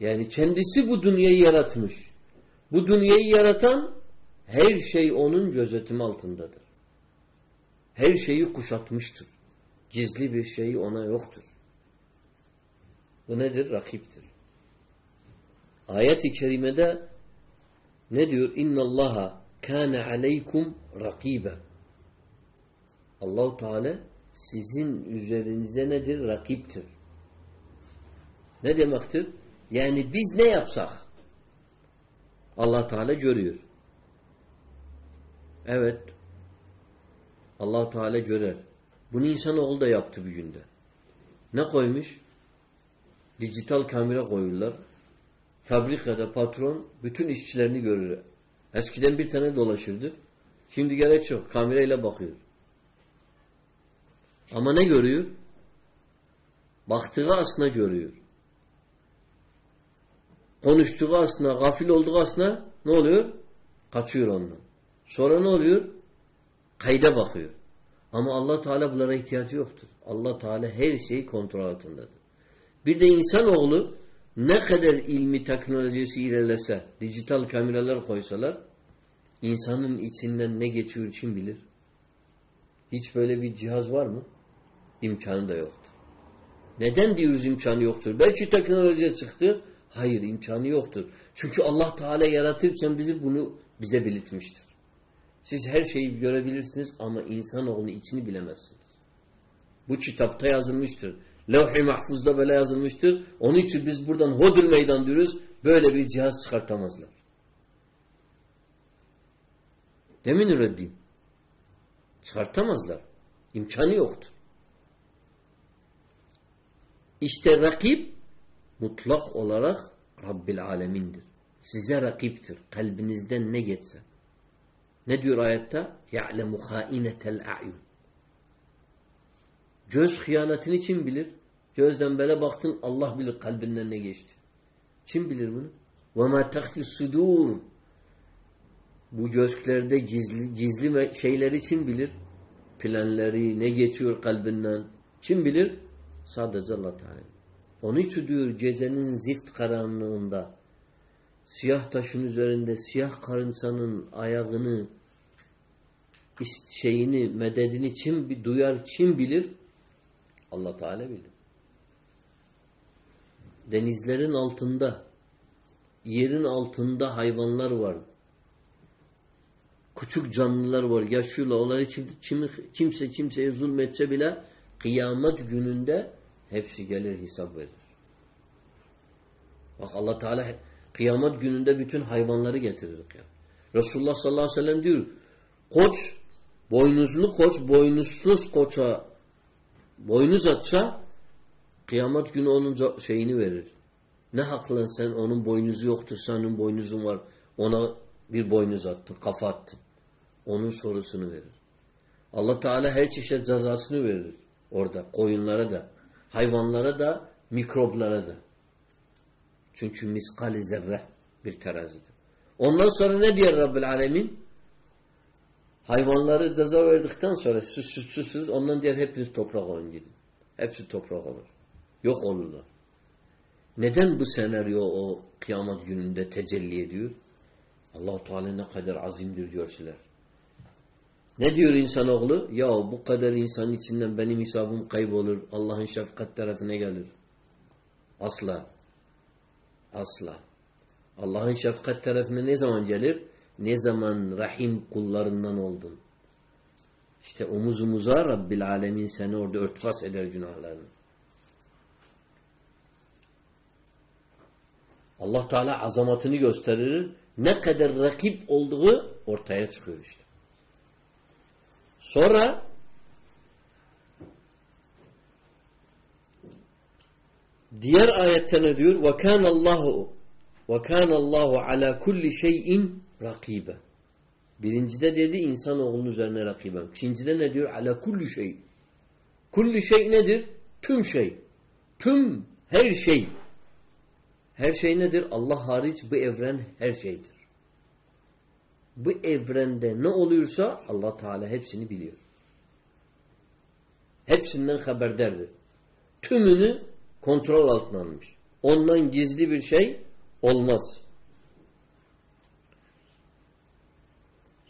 Yani kendisi bu dünyayı yaratmış. Bu dünyayı yaratan her şey onun gözetimi altındadır. Her şeyi kuşatmıştır. Gizli bir şey ona yoktur. Bu nedir? Rakiptir. Ayet-i kerimede ne diyor? İnna Allaha kana aleykum rakibe. Allahu Teala sizin üzerinize nedir? Rakiptir. Ne demektir? Yani biz ne yapsak Allah Teala görüyor. Evet. Allah Teala görer. Bunu insanoğlu da yaptı bir günde. Ne koymuş? Dijital kamera koyuyorlar. Fabrikada patron bütün işçilerini görür. Eskiden bir tane dolaşırdı. Şimdi gerek yok. Kamerayla bakıyor. Ama ne görüyor? Baktığı aslında görüyor. konuştuğu aslında, gafil olduğu aslında ne oluyor? Kaçıyor ondan. Sonra ne oluyor? Kayda bakıyor. Ama Allah Teala bunlara ihtiyacı yoktur. Allah Teala her şeyi kontrol altındadır. Bir de insanoğlu ne kadar ilmi teknolojisi ilerlese, dijital kameralar koysalar insanın içinden ne geçiyor kim bilir? Hiç böyle bir cihaz var mı? İmkanı da yoktur. Neden diyoruz imkanı yoktur? Belki teknoloji çıktı. Hayır imkanı yoktur. Çünkü Allah Teala yaratırken bizi bunu bize belirtmiştir. Siz her şeyi görebilirsiniz ama insanoğlunun içini bilemezsiniz. Bu kitapta yazılmıştır. Levh-i mahfuzda böyle yazılmıştır. Onun için biz buradan hodur meydan diyoruz. Böyle bir cihaz çıkartamazlar. Demin Nureddin. Çıkartamazlar. İmkanı yoktur. İşte rakip mutlak olarak Rabbil Alemin'dir. Size rakiptir. Kalbinizden ne geçse. Ne diyor ayette? يَعْلَمُ خَائِنَةَ الْاَعْيُنِ Göz hıyanetini kim bilir? Gözden böyle baktın Allah bilir kalbinden ne geçti. Kim bilir bunu? وَمَا تَخْفِ السُّدُورِ Bu gözlerde gizli, gizli şeyleri kim bilir? Planları, ne geçiyor kalbinden? Kim bilir? Sadece Allah Teala. Onun için diyor gecenin zift karanlığında siyah taşın üzerinde siyah karınsanın ayağını şeyini, mededini kim bir duyar, kim bilir? Allah Teala bilir. Denizlerin altında, yerin altında hayvanlar var. Küçük canlılar var. Yaşıyorlar. Onlar için kim, kimse kimseye zulmetse bile kıyamet gününde hepsi gelir hesap verir. Bak Allah Teala kıyamet gününde bütün hayvanları getirir. Resulullah sallallahu aleyhi ve sellem diyor koç boynuzlu koç boynuzsuz koça boynuz atsa kıyamet günü onun şeyini verir. Ne haklı sen onun boynuzu yoktur senin boynuzun var ona bir boynuz attın kafa attın. Onun sorusunu verir. Allah Teala her çeşit cezasını verir. Orada koyunlara da hayvanlara da mikroplara da. Çünkü miskali zerre bir terazidir. Ondan sonra ne diyor Rabbil Alemin? Hayvanları ceza verdikten sonra süs süs ondan diğer hepiniz toprak olun gidin. Hepsi toprak olur. Yok olurlar. Neden bu senaryo o kıyamet gününde tecelli ediyor? allah Teala ne kadar azimdir diyorsular. Ne diyor insanoğlu? Ya bu kadar insan içinden benim hesabım kaybolur. Allah'ın şefkat tarafına gelir. Asla. Asla. Allah'ın şefkat tarafına ne zaman gelir? Ne zaman rahim kullarından oldun. İşte omuz omuza Rabbil Alemin seni orada örtbas eder günahlarını. Allah Teala azamatını gösterir. Ne kadar rakip olduğu ortaya çıkıyor işte. Sonra diğer ayette ne diyor? وَكَانَ اللّٰهُ وَكَانَ اللّٰهُ عَلَى كُلِّ شَيْءٍ rakibe. Birincide dedi insanoğlunun üzerine rakiben. İkincide ne diyor? Ala kulli şey. Kulli şey nedir? Tüm şey. Tüm her şey. Her şey nedir? Allah hariç bu evren her şeydir. Bu evrende ne oluyorsa Allah Teala hepsini biliyor. Hepsinden haberdardır. Tümünü kontrol altına almış. Ondan gizli bir şey olmaz.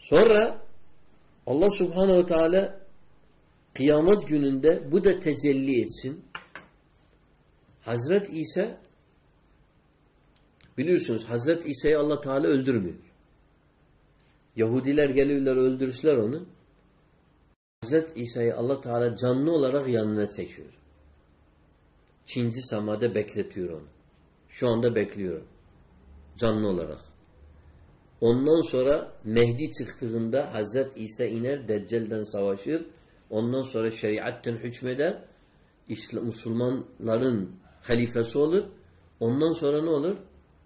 Sonra Allah Subhanahu ve Teala kıyamet gününde bu da tecelli etsin. Hazret İsa biliyorsunuz Hazret İsa'yı Allah Teala öldürmüyor. Yahudiler geliyorlar öldürürler onu. Hazret İsa'yı Allah Teala canlı olarak yanına çekiyor. Çinci samada bekletiyor onu. Şu anda bekliyor. Canlı olarak. Ondan sonra Mehdi çıktığında Hazret İsa iner, Deccal'den savaşır. Ondan sonra şeriatten hükmeder. İslam, Müslümanların halifesi olur. Ondan sonra ne olur?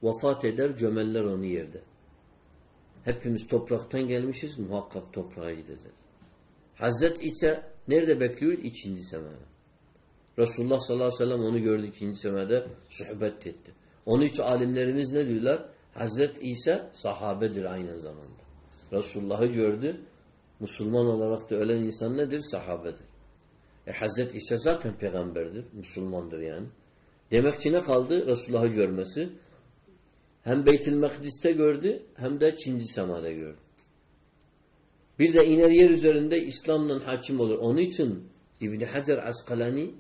Vefat eder, gömeller onu yerde. Hepimiz topraktan gelmişiz, muhakkak toprağa gideceğiz. Hazret İsa nerede bekliyoruz? İkinci semada. Resulullah sallallahu aleyhi ve sellem onu gördü ikinci semada, sohbet etti. Onun için alimlerimiz ne diyorlar? Hazreti İsa sahabedir aynı zamanda. Resulullah'ı gördü. Müslüman olarak da ölen insan nedir? Sahabedir. E Hazreti İsa zaten peygamberdir. Müslümandır yani. Demek ki ne kaldı? Resulullah'ı görmesi. Hem Beytül Mekdis'te gördü hem de Çinci semada gördü. Bir de iner yer üzerinde İslam'la hakim olur. Onun için İbni Hacer Askalani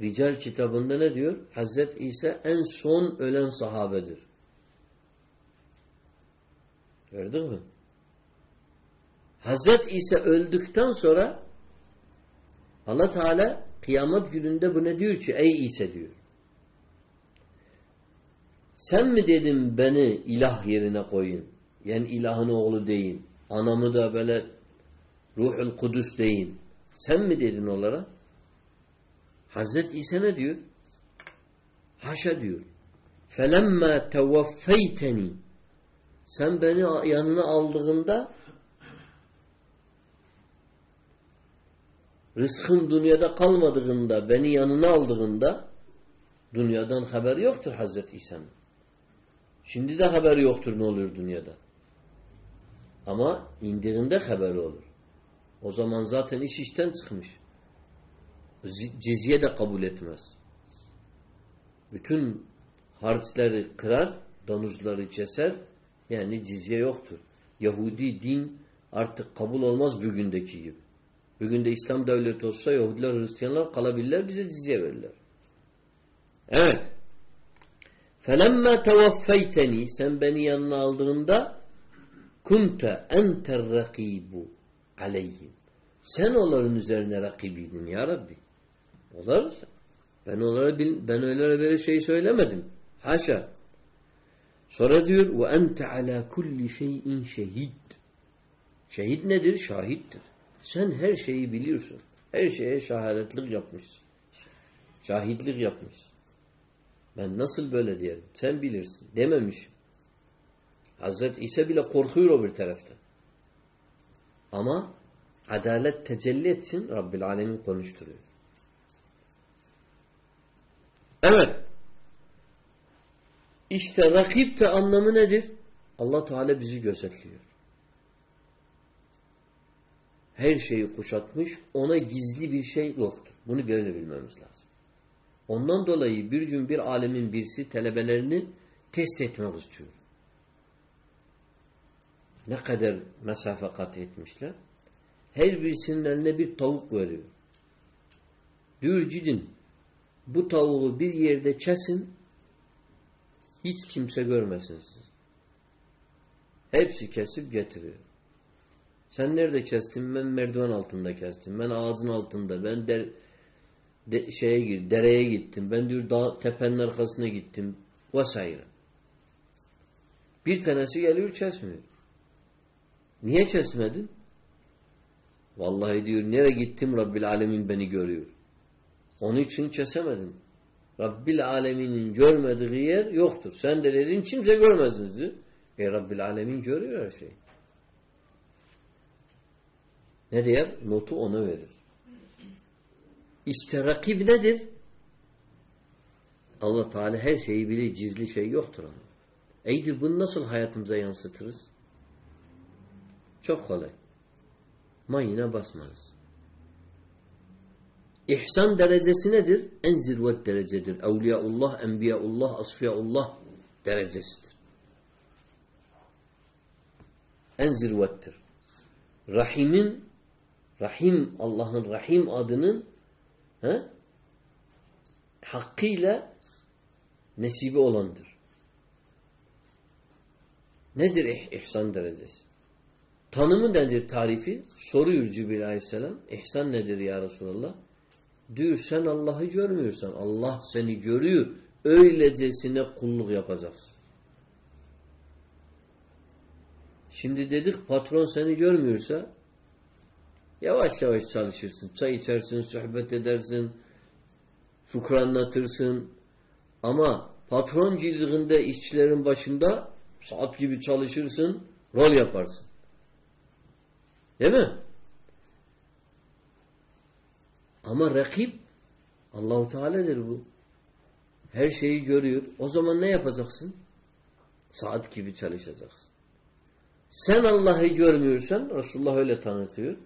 Rical kitabında ne diyor? Hazreti İsa en son ölen sahabedir. Gördün mü? Hazreti İsa öldükten sonra Allah Teala kıyamet gününde bu ne diyor ki? Ey İsa diyor. Sen mi dedin beni ilah yerine koyun? Yani ilahın oğlu deyin. Anamı da böyle Ruhul Kudüs deyin. Sen mi dedin onlara? Hazreti İsa ne diyor? Haşa diyor. فَلَمَّا تَوَفَّيْتَنِي sen beni yanına aldığında rızkın dünyada kalmadığında, beni yanına aldığında dünyadan haber yoktur Hazreti İsa'nın. Şimdi de haber yoktur ne olur dünyada. Ama indiğinde haberi olur. O zaman zaten iş işten çıkmış. Cizye de kabul etmez. Bütün harçları kırar, donuzları keser. Yani cizye yoktur. Yahudi din artık kabul olmaz bugündeki gibi. Bugün de İslam devleti olsa Yahudiler, Hristiyanlar kalabilirler, bize cizye verirler. Evet. فَلَمَّا تَوَفَّيْتَنِي Sen beni yanına aldığında kunte enter rakibu aleyhim. Sen onların üzerine rakibiydin ya Rabbi. Onlar ben onlara ben öyle böyle şey söylemedim. Haşa. Sonra diyor ve ente ala kulli şeyin şehid. Şehit nedir? Şahittir. Sen her şeyi biliyorsun. Her şeye şahadetlik yapmışsın. Şahitlik yapmışsın. Ben nasıl böyle diyelim? Sen bilirsin. Dememişim. Hazreti İsa bile korkuyor o bir tarafta. Ama adalet tecelli etsin Rabbil Alemin konuşturuyor. Evet. İşte rakip de anlamı nedir? Allah Teala bizi gözetliyor. Her şeyi kuşatmış, ona gizli bir şey yoktur. Bunu böyle bilmemiz lazım. Ondan dolayı bir gün bir alemin birisi talebelerini test etmek istiyor. Ne kadar mesafe kat etmişler. Her birisinin eline bir tavuk veriyor. Diyor gidin bu tavuğu bir yerde kesin hiç kimse görmesin siz. Hepsi kesip getiriyor. Sen nerede kestin? Ben merdiven altında kestim. Ben ağzın altında. Ben der, de, şeye gir, dereye gittim. Ben diyor dağ, tepenin arkasına gittim. Vesaire. Bir tanesi geliyor kesmiyor. Niye kesmedin? Vallahi diyor nereye gittim Rabbil Alemin beni görüyor. Onun için kesemedim. Rabbil Alemin'in görmediği yer yoktur. Sen de dedin kimse görmezsiniz. E Rabbil Alemin görüyor her şeyi. Ne diyor? Notu ona verir. İşte rakip nedir? Allah Teala her şeyi bilir. Gizli şey yoktur ama. Eydir bunu nasıl hayatımıza yansıtırız? Çok kolay. Mayına basmanız. İhsan derecesi nedir? En zirvet derecedir. Evliyaullah, Enbiyaullah, Asfiyaullah derecesidir. En zirvettir. Rahim'in Rahim, Allah'ın Rahim adının he, hakkıyla nesibi olandır. Nedir ih ihsan derecesi? Tanımı nedir tarifi? Soruyor Cibril aleyhisselam. İhsan nedir ya Resulallah? Diyor sen Allah'ı görmüyorsan Allah seni görüyor. Öylecesine kulluk yapacaksın. Şimdi dedik patron seni görmüyorsa yavaş yavaş çalışırsın. Çay içersin, sohbet edersin, fıkra anlatırsın. Ama patron cildiğinde işçilerin başında saat gibi çalışırsın, rol yaparsın. Değil mi? Ama rakip Allahu Teala'dır bu. Her şeyi görüyor. O zaman ne yapacaksın? Saat gibi çalışacaksın. Sen Allah'ı görmüyorsan Resulullah öyle tanıtıyor.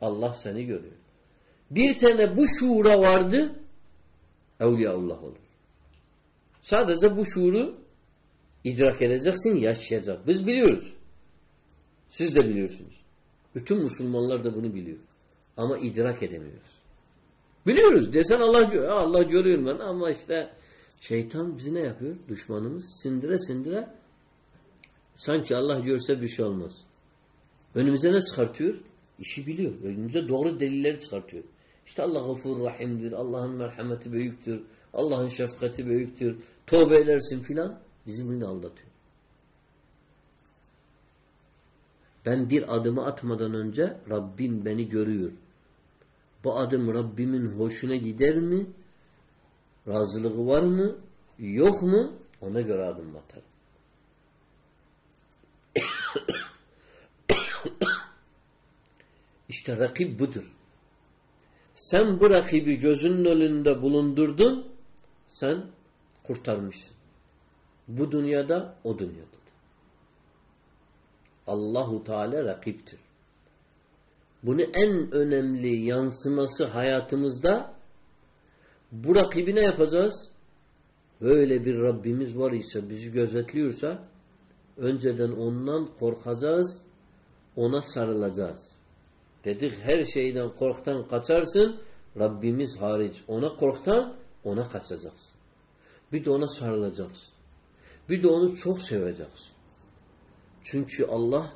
Allah seni görüyor. Bir tane bu şuura vardı Evliyaullah olur. Sadece bu şuuru idrak edeceksin, yaşayacak. Biz biliyoruz. Siz de biliyorsunuz. Bütün Müslümanlar da bunu biliyor. Ama idrak edemiyoruz. Biliyoruz. Desen Allah görüyor. Allah görüyor ben ama işte şeytan bizi ne yapıyor? Düşmanımız sindire sindire sanki Allah görse bir şey olmaz. Önümüze ne çıkartıyor? İşi biliyor. Önümüze doğru delilleri çıkartıyor. İşte Allah gafur rahimdir. Allah'ın merhameti büyüktür. Allah'ın şefkati büyüktür. Tövbe edersin filan. Bizi bunu anlatıyor. Ben bir adımı atmadan önce Rabbim beni görüyor. Bu adım Rabbimin hoşuna gider mi? Razılığı var mı? Yok mu? Ona göre adım atarım. işte rakip budur. Sen bu rakibi gözünün önünde bulundurdun, sen kurtarmışsın. Bu dünyada, o dünyada. Allahu Teala rakiptir. Bunu en önemli yansıması hayatımızda bu rakibi ne yapacağız? Böyle bir Rabbimiz var ise, bizi gözetliyorsa önceden ondan korkacağız, ona sarılacağız. Dedik her şeyden korktan kaçarsın, Rabbimiz hariç. Ona korktan, ona kaçacaksın. Bir de ona sarılacaksın. Bir de onu çok seveceksin. Çünkü Allah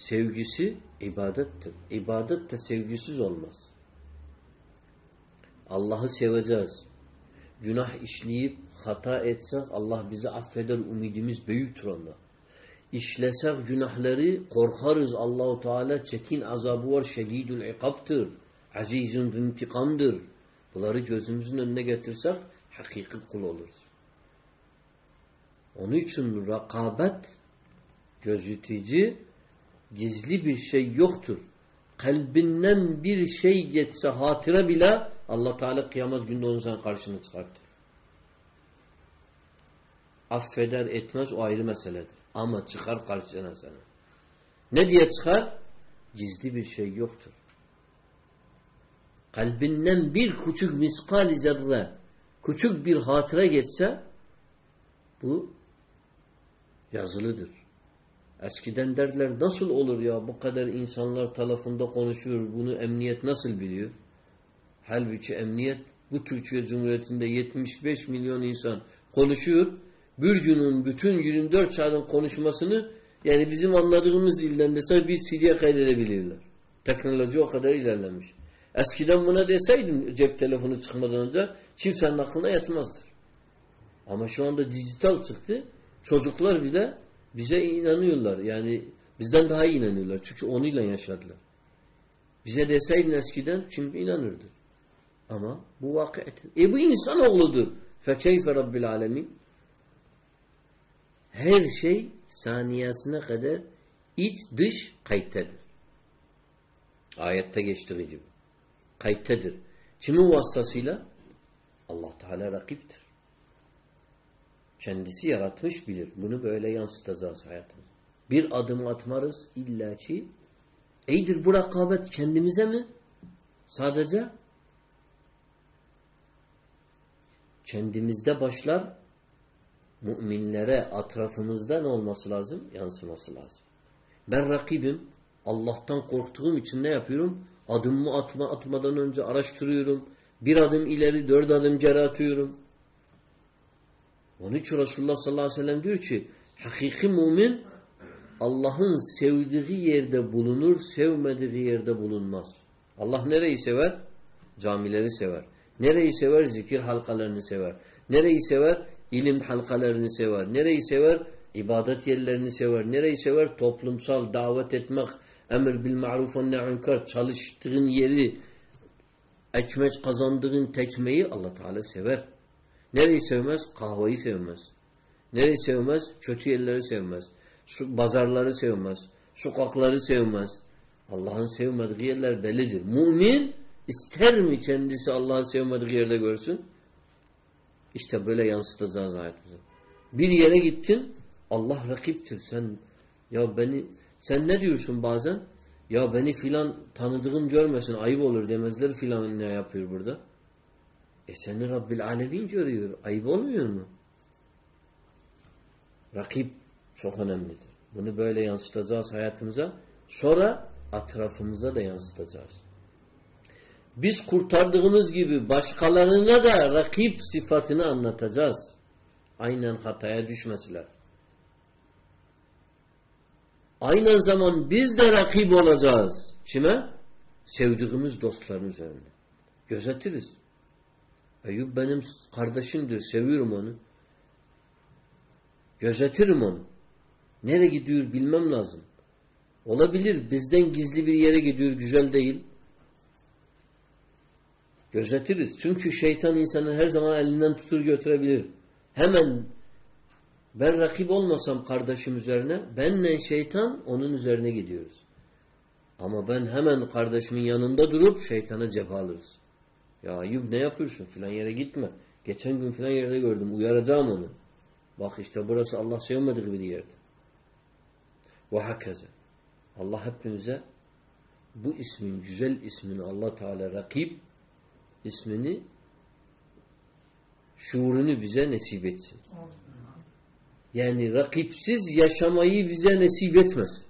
sevgisi ibadettir. İbadet de sevgisiz olmaz. Allah'ı seveceğiz. Günah işleyip hata etsek Allah bizi affeder umidimiz büyüktür onda. İşlesek günahları korkarız Allahu Teala çetin azabı var şedidül ikaptır. Azizun intikamdır. Bunları gözümüzün önüne getirsek hakiki kul oluruz. Onun için rakabet gözütücü gizli bir şey yoktur. Kalbinden bir şey geçse hatıra bile Allah Teala kıyamet günde onu sen karşına çıkartır. Affeder etmez o ayrı meseledir. Ama çıkar karşına sana. Ne diye çıkar? Gizli bir şey yoktur. Kalbinden bir küçük miskal zerre, küçük bir hatıra geçse bu yazılıdır. Eskiden derler nasıl olur ya bu kadar insanlar telefonda konuşuyor bunu emniyet nasıl biliyor? Halbuki emniyet bu Türkiye Cumhuriyeti'nde 75 milyon insan konuşuyor. Bir günün bütün 24 saatin konuşmasını yani bizim anladığımız dilden dese bir CD'ye kaydedebilirler. Teknoloji o kadar ilerlemiş. Eskiden buna deseydim cep telefonu çıkmadan önce kimsenin aklına yatmazdır. Ama şu anda dijital çıktı. Çocuklar bile bize inanıyorlar. Yani bizden daha iyi inanıyorlar. Çünkü onunla yaşadılar. Bize deseydin eskiden kim inanırdı? Ama bu vakıettir. E bu insanoğludur. Fekeyfe Rabbil Alemin. Her şey saniyesine kadar iç dış kayıttadır. Ayette geçtiği gibi. Kayıttadır. Kimin vasıtasıyla? Allah Teala rakiptir. Kendisi yaratmış bilir. Bunu böyle yansıtacağız hayatımıza. Bir adım atmarız illa ki eydir bu rakabet kendimize mi? Sadece kendimizde başlar müminlere etrafımızda ne olması lazım? Yansıması lazım. Ben rakibim. Allah'tan korktuğum için ne yapıyorum? Adımımı atma, atmadan önce araştırıyorum. Bir adım ileri, dört adım geri atıyorum. Onun için Resulullah sallallahu aleyhi ve sellem diyor ki hakiki mümin Allah'ın sevdiği yerde bulunur, sevmediği yerde bulunmaz. Allah nereyi sever? Camileri sever. Nereyi sever? Zikir halkalarını sever. Nereyi sever? İlim halkalarını sever. Nereyi sever? İbadet yerlerini sever. Nereyi sever? Toplumsal davet etmek, emir bil maruf ve ne'unkar, çalıştığın yeri, ekmek kazandığın tekmeyi Allah Teala sever. Nereyi sevmez? Kahveyi sevmez. Nereyi sevmez? Kötü yerleri sevmez. Su, bazarları sevmez. Sokakları sevmez. Allah'ın sevmediği yerler bellidir. Mümin İster mi kendisi Allah'ı sevmediği yerde görsün? İşte böyle yansıtacağız hayatımıza. Bir yere gittin Allah rakiptir. Sen ya beni sen ne diyorsun bazen? Ya beni filan tanıdığım görmesin ayıp olur demezler filan ne yapıyor burada? E seni Rabbil Alemin görüyor. Ayıp olmuyor mu? Rakip çok önemlidir. Bunu böyle yansıtacağız hayatımıza. Sonra etrafımıza da yansıtacağız. Biz kurtardığımız gibi başkalarına da rakip sıfatını anlatacağız. Aynen hataya düşmesiler. Aynen zaman biz de rakip olacağız. Kime? Sevdiğimiz dostların üzerinde. Gözetiriz. Eyüp benim kardeşimdir. Seviyorum onu. Gözetirim onu. Nereye gidiyor bilmem lazım. Olabilir bizden gizli bir yere gidiyor güzel değil. Gözetiriz. Çünkü şeytan insanın her zaman elinden tutur götürebilir. Hemen ben rakip olmasam kardeşim üzerine benle şeytan onun üzerine gidiyoruz. Ama ben hemen kardeşimin yanında durup şeytana cephe alırız. Ya Ayüp ne yapıyorsun filan yere gitme. Geçen gün filan yerde gördüm. Uyaracağım onu. Bak işte burası Allah sevmediği bir yerde. Ve hakeze. Allah hepimize bu ismin, güzel ismini Allah Teala rakip ismini şuurunu bize nasip etsin. Yani rakipsiz yaşamayı bize nasip etmesin.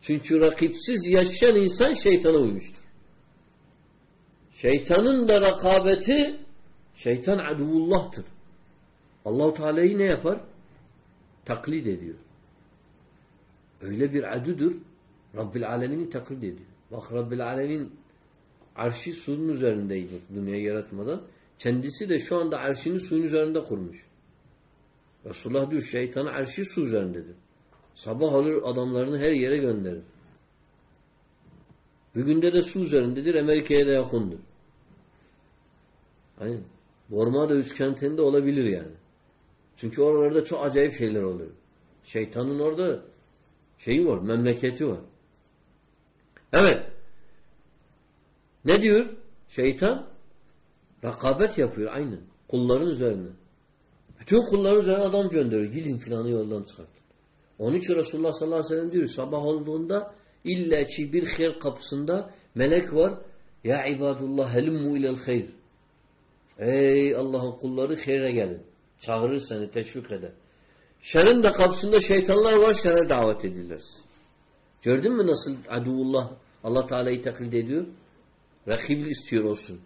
Çünkü rakipsiz yaşayan insan şeytana uymuştur. Şeytanın da rakabeti şeytan aduvullah'tır. Allahu Teala'yı ne yapar? Taklit ediyor. Öyle bir adudur. Rabbil Alemin'i taklit ediyor. Bak Rabbil Alemin arşi suyun üzerindeydi dünyayı yaratmadan. Kendisi de şu anda arşini suyun üzerinde kurmuş. Resulullah diyor şeytanı arşi su üzerindedir. Sabah alır adamlarını her yere gönderir. Bir günde de su üzerindedir. Amerika'ya da yakındır. Aynen. Borma da üçkentinde olabilir yani. Çünkü oralarda çok acayip şeyler oluyor. Şeytanın orada şeyi var, memleketi var. Evet. Ne diyor? Şeytan rakabet yapıyor aynen. Kulların üzerine. Bütün kulların üzerine adam gönderiyor. Gidin filanı yoldan çıkartın. Onun için Resulullah sallallahu aleyhi ve sellem diyor sabah olduğunda illa ki bir hayır kapısında melek var. Ya ibadullah helimmu ilel hayr. Ey Allah'ın kulları hayre gelin. Çağırır seni, teşvik eder. Şerrin de kapısında şeytanlar var, şerre davet edilirler. Gördün mü nasıl aduvullah Allah Teala'yı taklit ediyor? Rakibli istiyor olsun.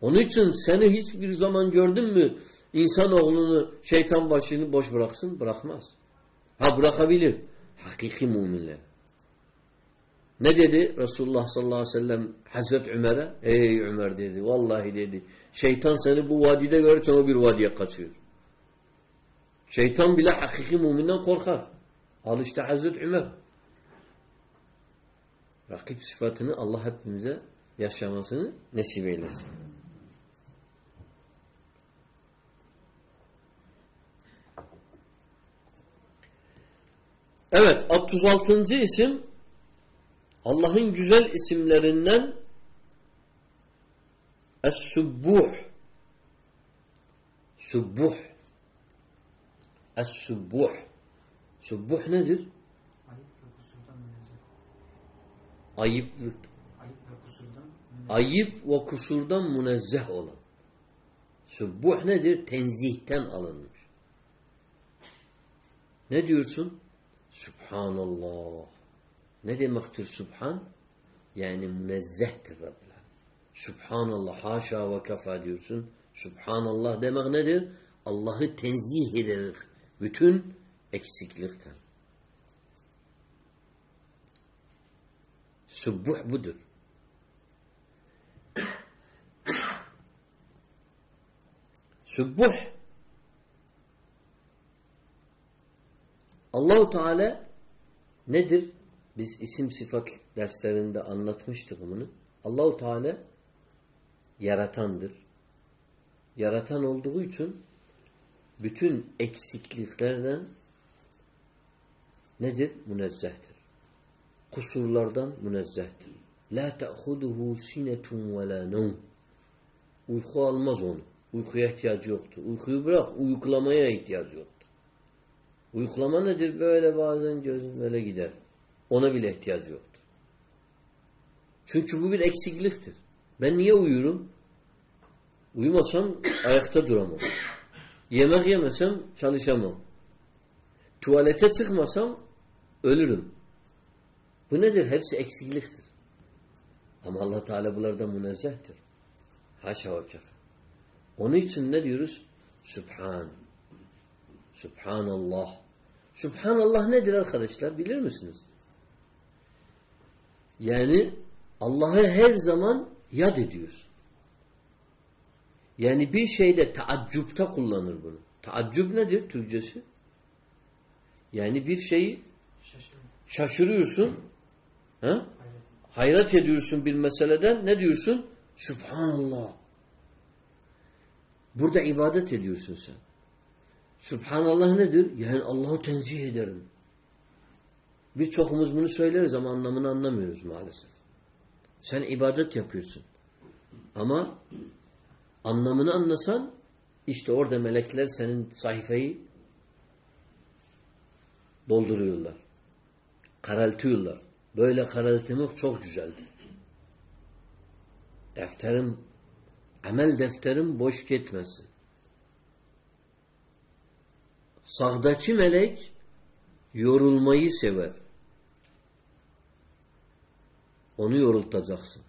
Onun için seni hiçbir zaman gördün mü insanoğlunu şeytan başını boş bıraksın? Bırakmaz. Ha bırakabilir. Hakiki müminler. Ne dedi Resulullah sallallahu aleyhi ve sellem Hazreti Ömer'e? Ey Ömer dedi. Vallahi dedi. Şeytan seni bu vadide görürken o bir vadiye kaçıyor. Şeytan bile hakiki müminden korkar. Al işte Hazreti Ömer. Rakip sıfatını Allah hepimize yaşamasını nasip eylesin. Evet 36. isim Allah'ın güzel isimlerinden Es-Subbuh Subbuh Es-Subbuh Subbuh nedir? Ayıp ve kusurdan münezzeh. Ayıplık, Ayıp ve kusurdan münezzeh. ayıp ve kusurdan münezzeh olan. Subbuh nedir? Tenzihten alınmış. Ne diyorsun? Subhanallah. Ne demektir Subhan? Yani münezzehtir Rabbil. Subhanallah, haşa ve kafa diyorsun. Subhanallah demek nedir? Allah'ı tenzih eder bütün eksiklikten. Subbuh budur. Subbuh Allahu Teala nedir? Biz isim sıfat derslerinde anlatmıştık bunu. Allahu Teala yaratandır. Yaratan olduğu için bütün eksikliklerden nedir? Münezzehtir. Kusurlardan münezzehtir. La te'huduhu sinetun ve la nevm. Uyku almaz onu. Uykuya ihtiyacı yoktur. Uykuyu bırak, uyuklamaya ihtiyacı yoktur. Uyuklama nedir? Böyle bazen gözün böyle gider. Ona bile ihtiyacı yoktur. Çünkü bu bir eksikliktir. Ben niye uyurum? Uyumasam ayakta duramam. Yemek yemesem çalışamam. Tuvalete çıkmasam ölürüm. Bu nedir? Hepsi eksikliktir. Ama allah Teala bunlardan münezzehtir. Haşa ve kefe. Onun için ne diyoruz? Sübhan. Sübhanallah. Sübhanallah nedir arkadaşlar? Bilir misiniz? Yani Allah'ı her zaman yad ediyoruz. Yani bir şeyde taaccüpte kullanır bunu. Taaccüp nedir Türkçesi? Yani bir şeyi şaşırıyorsun. Ha? Hayret ediyorsun bir meseleden. Ne diyorsun? Subhanallah. Burada ibadet ediyorsun sen. Subhanallah nedir? Yani Allah'ı tenzih ederim. Birçokumuz bunu söyleriz ama anlamını anlamıyoruz maalesef. Sen ibadet yapıyorsun. Ama anlamını anlasan işte orada melekler senin sayfayı dolduruyorlar. Karaltıyorlar. Böyle karaltmak çok güzeldir. Defterim, amel defterim boş gitmesin. Sağdaki melek yorulmayı sever. Onu yorultacaksın.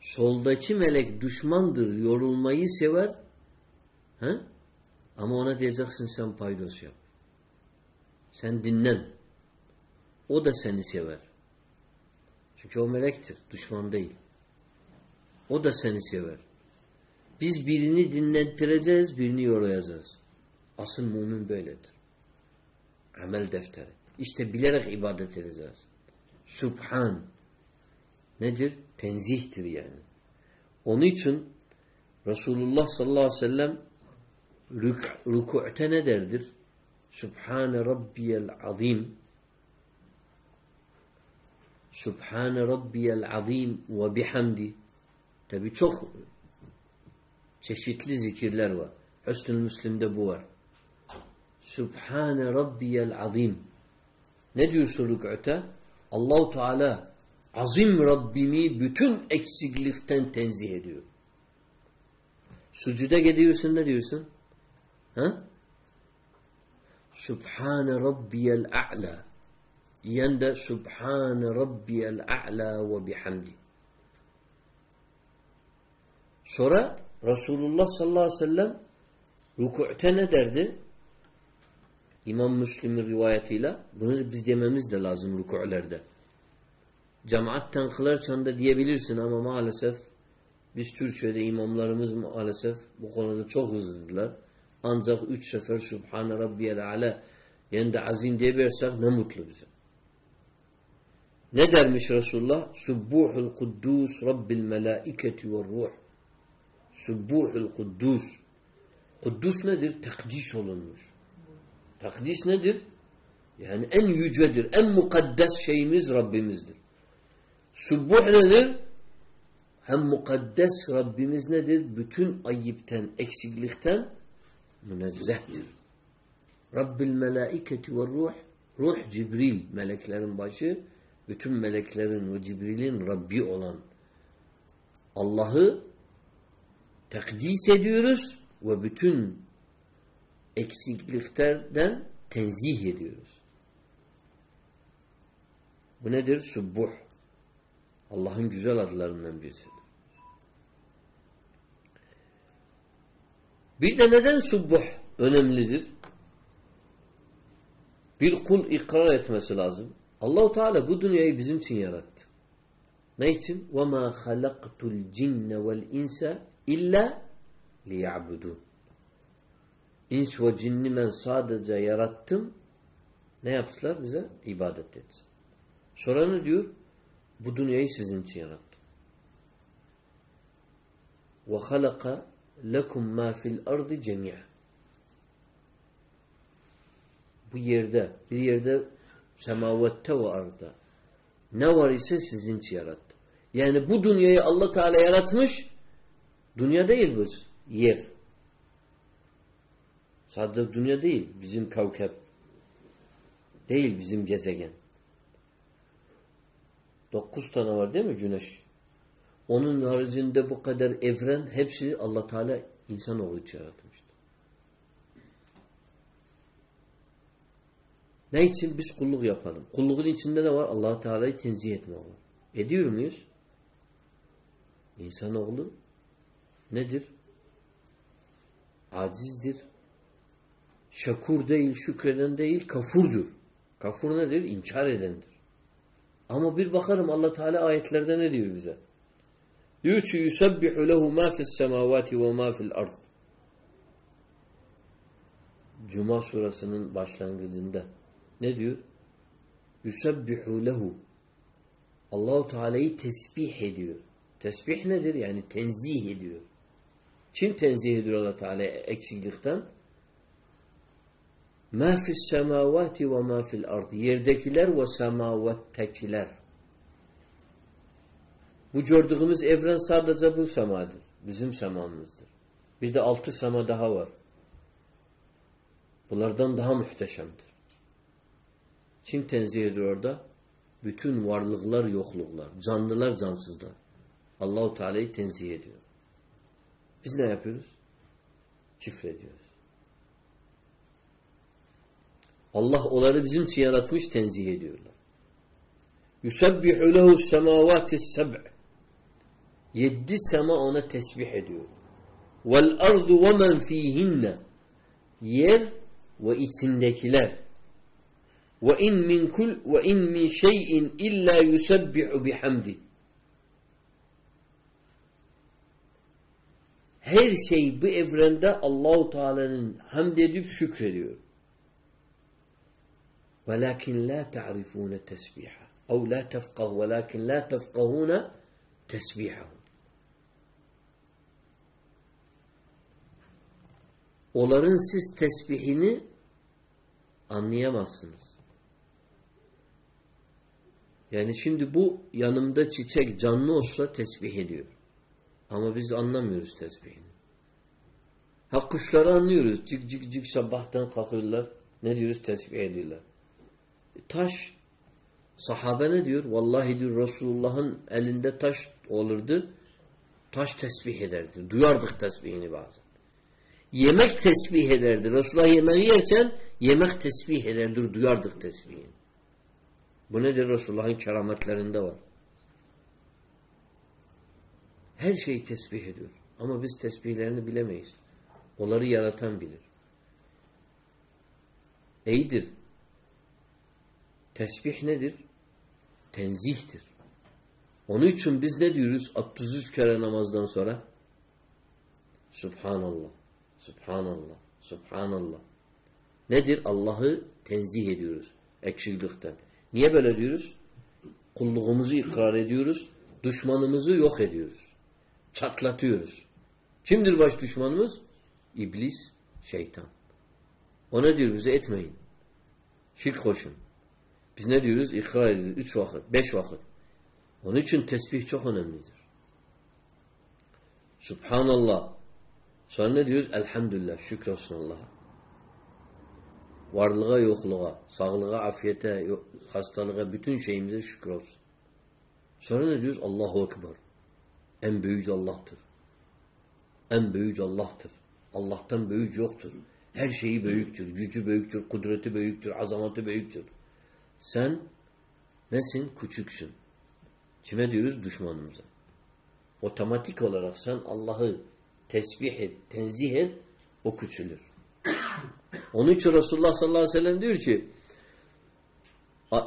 Soldaki melek düşmandır, yorulmayı sever. He? Ama ona diyeceksin sen paydos yap. Sen dinlen. O da seni sever. Çünkü o melektir, düşman değil. O da seni sever. Biz birini dinlentireceğiz, birini yoracağız. Asıl mümin böyledir. Amel defteri. İşte bilerek ibadet edeceğiz. Subhan. Nedir? Tenzihtir yani. Onun için Resulullah sallallahu aleyhi ve sellem rük, rükû'te ne derdir? Subhane Rabbiyel azim Subhane Rabbiyel azim ve bihamdi Tabi çok çeşitli zikirler var. Hüsnül Müslim'de bu var. Subhane Rabbiyel azim Ne diyorsun rükû'te? Allahu Teala azim Rabbimi bütün eksiklikten tenzih ediyor. Sucuda gidiyorsun ne diyorsun? Ha? Subhane Rabbiyel a'la diyen de Subhane Rabbiyel a'la ve bihamdi. Sonra Resulullah sallallahu aleyhi ve sellem rükû'te ne derdi? İmam Müslim'in rivayetiyle bunu biz dememiz de lazım rükû'lerde. Cemaatten kılarsan da diyebilirsin ama maalesef biz Türkiye'de imamlarımız maalesef bu konuda çok hızlıdılar. Ancak üç sefer Subhane Rabbiyel Ala yani de azim diye versek ne mutlu bize. Ne dermiş Resulullah? Subbuhul Kuddus Rabbil Melaiketi ve Ruh. Subbuhul Kuddus. Kuddus nedir? Takdis olunmuş. Takdis nedir? Yani en yücedir, en mukaddes şeyimiz Rabbimizdir. Subbuh nedir? Hem mukaddes Rabbimiz nedir? Bütün ayıpten, eksiklikten münezzehtir. Rabbil melaiketi ve ruh Ruh Cibril meleklerin başı bütün meleklerin ve Cibril'in Rabbi olan Allah'ı takdis ediyoruz ve bütün eksikliklerden tenzih ediyoruz. Bu nedir? Subbuh. Allah'ın güzel adlarından birisidir. Bir de neden subbuh önemlidir? Bir kul ikrar etmesi lazım. Allahu Teala bu dünyayı bizim için yarattı. Ne için? وَمَا خَلَقْتُ الْجِنَّ وَالْاِنْسَ اِلَّا لِيَعْبُدُونَ İns ve cinni ben sadece yarattım. Ne yapsınlar bize? İbadet etsin. Sonra ne diyor? Bu dünyayı sizin için yarattım. وَخَلَقَ لَكُمْ مَا فِي الْأَرْضِ جَمِيعًا Bu yerde, bir yerde semavette ve arda ne var ise sizin için yarattı. Yani bu dünyayı Allah Teala yaratmış. Dünya değil bu. Yer. Sadece dünya değil. Bizim kavkep. Değil bizim gezegen. Dokuz tane var değil mi güneş? Onun haricinde bu kadar evren hepsi Allah Teala insanoğlu için yaratmıştır. Ne için? Biz kulluk yapalım. Kulluğun içinde ne var? allah Teala'yı tenzih etme var. Ediyor muyuz? İnsanoğlu nedir? Acizdir. Şakur değil, şükreden değil, kafurdur. Kafur nedir? İnkar edendir. Ama bir bakarım allah Teala ayetlerde ne diyor bize? Diyor ki yusabbihu lehu ma fis semavati ve ma fil ard. Cuma surasının başlangıcında ne diyor? Yusabbihu lehu Allahu Teala'yı tesbih ediyor. Tesbih nedir? Yani tenzih ediyor. Kim tenzih ediyor Allah Teala eksiklikten? Fis semavati ve ma fil ard. Yerdekiler ve semavattekiler. Bu gördüğümüz evren sadece bu semadır. Bizim semamızdır. Bir de altı sema daha var. Bunlardan daha muhteşemdir. Kim tenzih ediyor orada? Bütün varlıklar, yokluklar, canlılar, cansızlar. Allahu Teala'yı tenzih ediyor. Biz ne yapıyoruz? Küfrediyoruz. Allah onları bizim için yaratmış, tenzih ediyorlar. Yusebbihu lehu semavati seb' Yedi sema ona tesbih ediyor. Ve men fihinne Yer ve içindekiler. Min kul ve in min şeyin illa yusebbihu bihamdi. Her şey bu evrende Allahu Teala'nın hamd edip şükrediyor. Velakin la ta'rifune tesbiha. Ev la tefkahu velakin la tefkahune tesbihahu. Onların siz tesbihini anlayamazsınız. Yani şimdi bu yanımda çiçek canlı olsa tesbih ediyor. Ama biz anlamıyoruz tesbihini. Ha kuşları anlıyoruz. Cik cik cik sabahtan kalkıyorlar. Ne diyoruz? Tesbih ediyorlar. Taş sahabe ne diyor? Vallahi diyor Resulullah'ın elinde taş olurdu. Taş tesbih ederdi. Duyardık tesbihini bazen. Yemek tesbih ederdi. Resulullah yemeği yerken yemek tesbih ederdi. Duyardık tesbihini. Bu nedir? Resulullah'ın kerametlerinde var. Her şeyi tesbih ediyor. Ama biz tesbihlerini bilemeyiz. Onları yaratan bilir. İyidir. Tesbih nedir? Tenzihtir. Onun için biz ne diyoruz 33 kere namazdan sonra? Subhanallah. Subhanallah. Subhanallah. Nedir? Allah'ı tenzih ediyoruz. Ekşilikten. Niye böyle diyoruz? Kulluğumuzu ikrar ediyoruz. Düşmanımızı yok ediyoruz. Çatlatıyoruz. Kimdir baş düşmanımız? İblis, şeytan. O ne diyor bize? Etmeyin. Şirk koşun. Biz ne diyoruz? İkrar ediyoruz. Üç vakit, beş vakit. Onun için tesbih çok önemlidir. Subhanallah. Sonra ne diyoruz? Elhamdülillah. Şükrolsun Allah'a. Varlığa, yokluğa, sağlığa, afiyete, hastalığa, bütün şeyimize şükür olsun. Sonra ne diyoruz? Allahu Ekber. En büyük Allah'tır. En büyük Allah'tır. Allah'tan büyük yoktur. Her şeyi büyüktür. Gücü büyüktür, kudreti büyüktür, azamatı büyüktür. Sen nesin? Küçüksün. Kime diyoruz? Düşmanımıza. Otomatik olarak sen Allah'ı tesbih et, tenzih et, o küçülür. Onun için Resulullah sallallahu aleyhi ve sellem diyor ki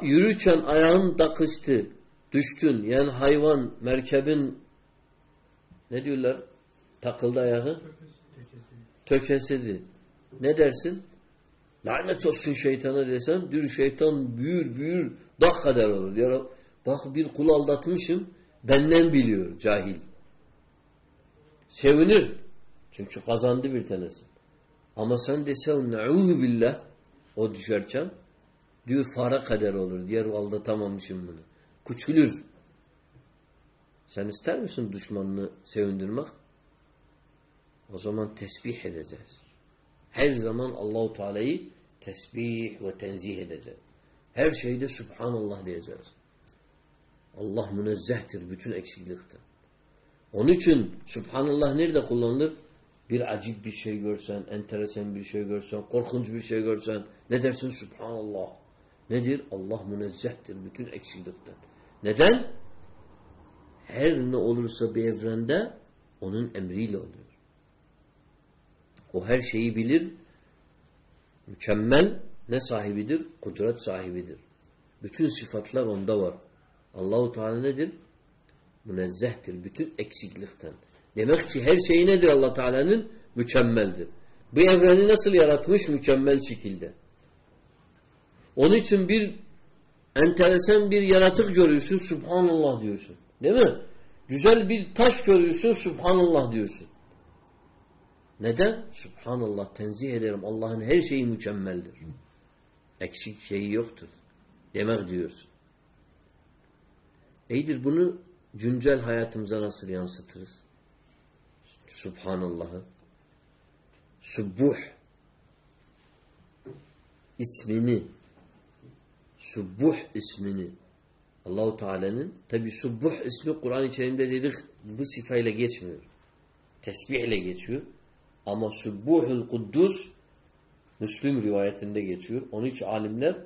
yürürken ayağın takıştı, düştün. Yani hayvan, merkebin ne diyorlar? Takıldı ayağı. Tökesidi. Ne dersin? Lanet olsun şeytana desen, diyor şeytan büyür büyür dağ kadar olur. Diyor, bak bir kul aldatmışım, benden biliyor cahil. Sevinir. Çünkü kazandı bir tanesi. Ama sen desen ne'udhu billah o düşerken diyor fara kadar olur. Diğer aldatamamışım bunu. Küçülür. Sen ister misin düşmanını sevindirmek? O zaman tesbih edeceğiz. Her zaman Allahu Teala'yı tesbih ve tenzih edeceğiz. Her şeyde Subhanallah diyeceğiz. Allah münezzehtir bütün eksiklikten. Onun için Subhanallah nerede kullanılır? Bir acip bir şey görsen, enteresan bir şey görsen, korkunç bir şey görsen ne dersin? Subhanallah. Nedir? Allah münezzehtir bütün eksiklikten. Neden? Her ne olursa bir evrende onun emriyle oluyor. O her şeyi bilir. Mükemmel ne sahibidir? Kudret sahibidir. Bütün sıfatlar onda var. Allahu Teala nedir? Münezzehtir bütün eksiklikten. Demek ki her şeyi nedir Allah Teala'nın? Mükemmeldir. Bu evreni nasıl yaratmış? Mükemmel şekilde. Onun için bir enteresan bir yaratık görüyorsun, Subhanallah diyorsun. Değil mi? Güzel bir taş görüyorsun, Subhanallah diyorsun. Neden? Subhanallah, tenzih ederim. Allah'ın her şeyi mükemmeldir. Eksik şeyi yoktur. Demek diyorsun. İyidir bunu güncel hayatımıza nasıl yansıtırız? Subhanallah'ı. Subbuh ismini Subbuh ismini Allahu Teala'nın tabi Subbuh ismi Kur'an içerisinde dedik bu sifayla geçmiyor. Tesbihle geçiyor. Ama Subbuhul Kuddus Müslüm rivayetinde geçiyor. Onun için alimler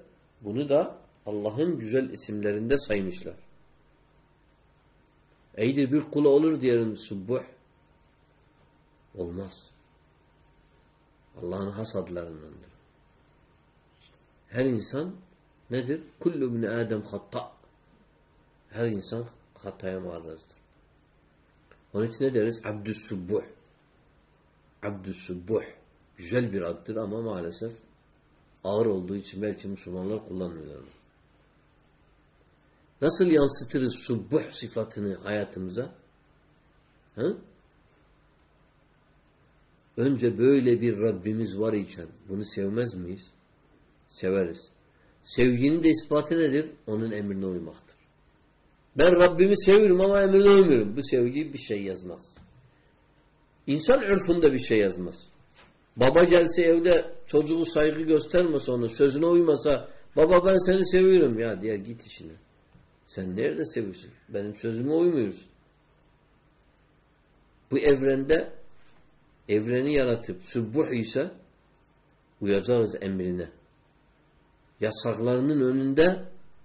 bunu da Allah'ın güzel isimlerinde saymışlar. Eydir bir kula olur diyelim Subbuh. Olmaz. Allah'ın has adlarındandır. Her insan nedir? Kullu bin Adem hatta. Her insan hataya maruzdur. Onun için ne deriz? Abdüssubbuh. Abdüssubbuh. Güzel bir addır ama maalesef ağır olduğu için belki Müslümanlar kullanmıyorlar. Nasıl yansıtırız subbuh sıfatını hayatımıza? Hı? Önce böyle bir Rabbimiz var iken bunu sevmez miyiz? Severiz. Sevginin de ispatı nedir? Onun emrine uymaktır. Ben Rabbimi seviyorum ama emrine uymuyorum. Bu sevgi bir şey yazmaz. İnsan ürfünde bir şey yazmaz. Baba gelse evde çocuğu saygı göstermese onu, sözüne uymasa baba ben seni seviyorum ya diğer git işine. Sen nerede seviyorsun? Benim sözüme uymuyorsun. Bu evrende evreni yaratıp sübbuh ise uyacağız emrine. Yasaklarının önünde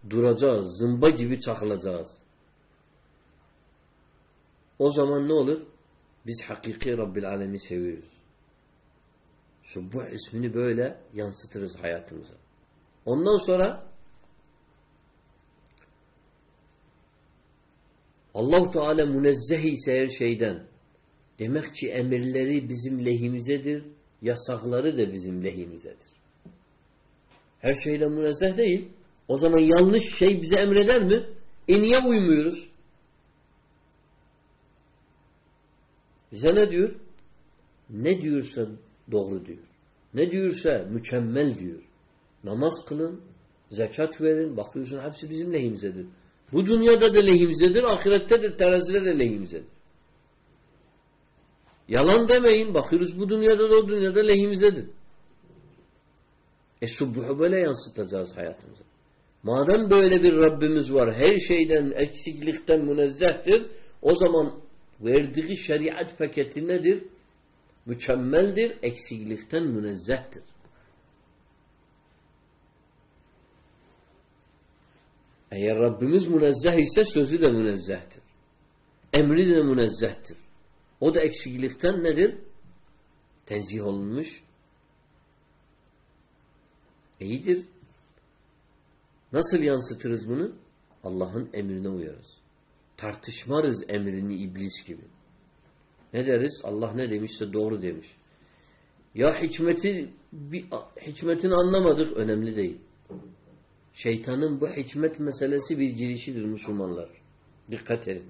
duracağız. Zımba gibi çakılacağız. O zaman ne olur? Biz hakiki Rabbil Alemi seviyoruz. Subbuh ismini böyle yansıtırız hayatımıza. Ondan sonra Allah Teala münezzeh ise her şeyden. Demek ki emirleri bizim lehimizedir, yasakları da bizim lehimizedir. Her şeyle münezzeh değil. O zaman yanlış şey bize emreder mi? E niye uymuyoruz? Bize ne diyor? Ne diyorsa doğru diyor. Ne diyorsa mükemmel diyor. Namaz kılın, zekat verin. Bakıyorsun hepsi bizim lehimizedir. Bu dünyada da lehimizedir, ahirette de terazide de lehimizedir. Yalan demeyin. Bakıyoruz bu dünyada da o dünyada lehimizedir. E subbuhu böyle yansıtacağız hayatımıza. Madem böyle bir Rabbimiz var, her şeyden, eksiklikten münezzehtir, o zaman verdiği şeriat paketi nedir? Mükemmeldir, eksiklikten münezzehtir. Eğer Rabbimiz münezzeh ise sözü de münezzehtir. Emri de münezzehtir. O da eksiklikten nedir? Tenzih olunmuş. İyidir. Nasıl yansıtırız bunu? Allah'ın emrine uyarız. Tartışmarız emrini iblis gibi. Ne deriz? Allah ne demişse doğru demiş. Ya hikmeti bir, hikmetini anlamadık önemli değil. Şeytanın bu hikmet meselesi bir girişidir Müslümanlar. Dikkat edin.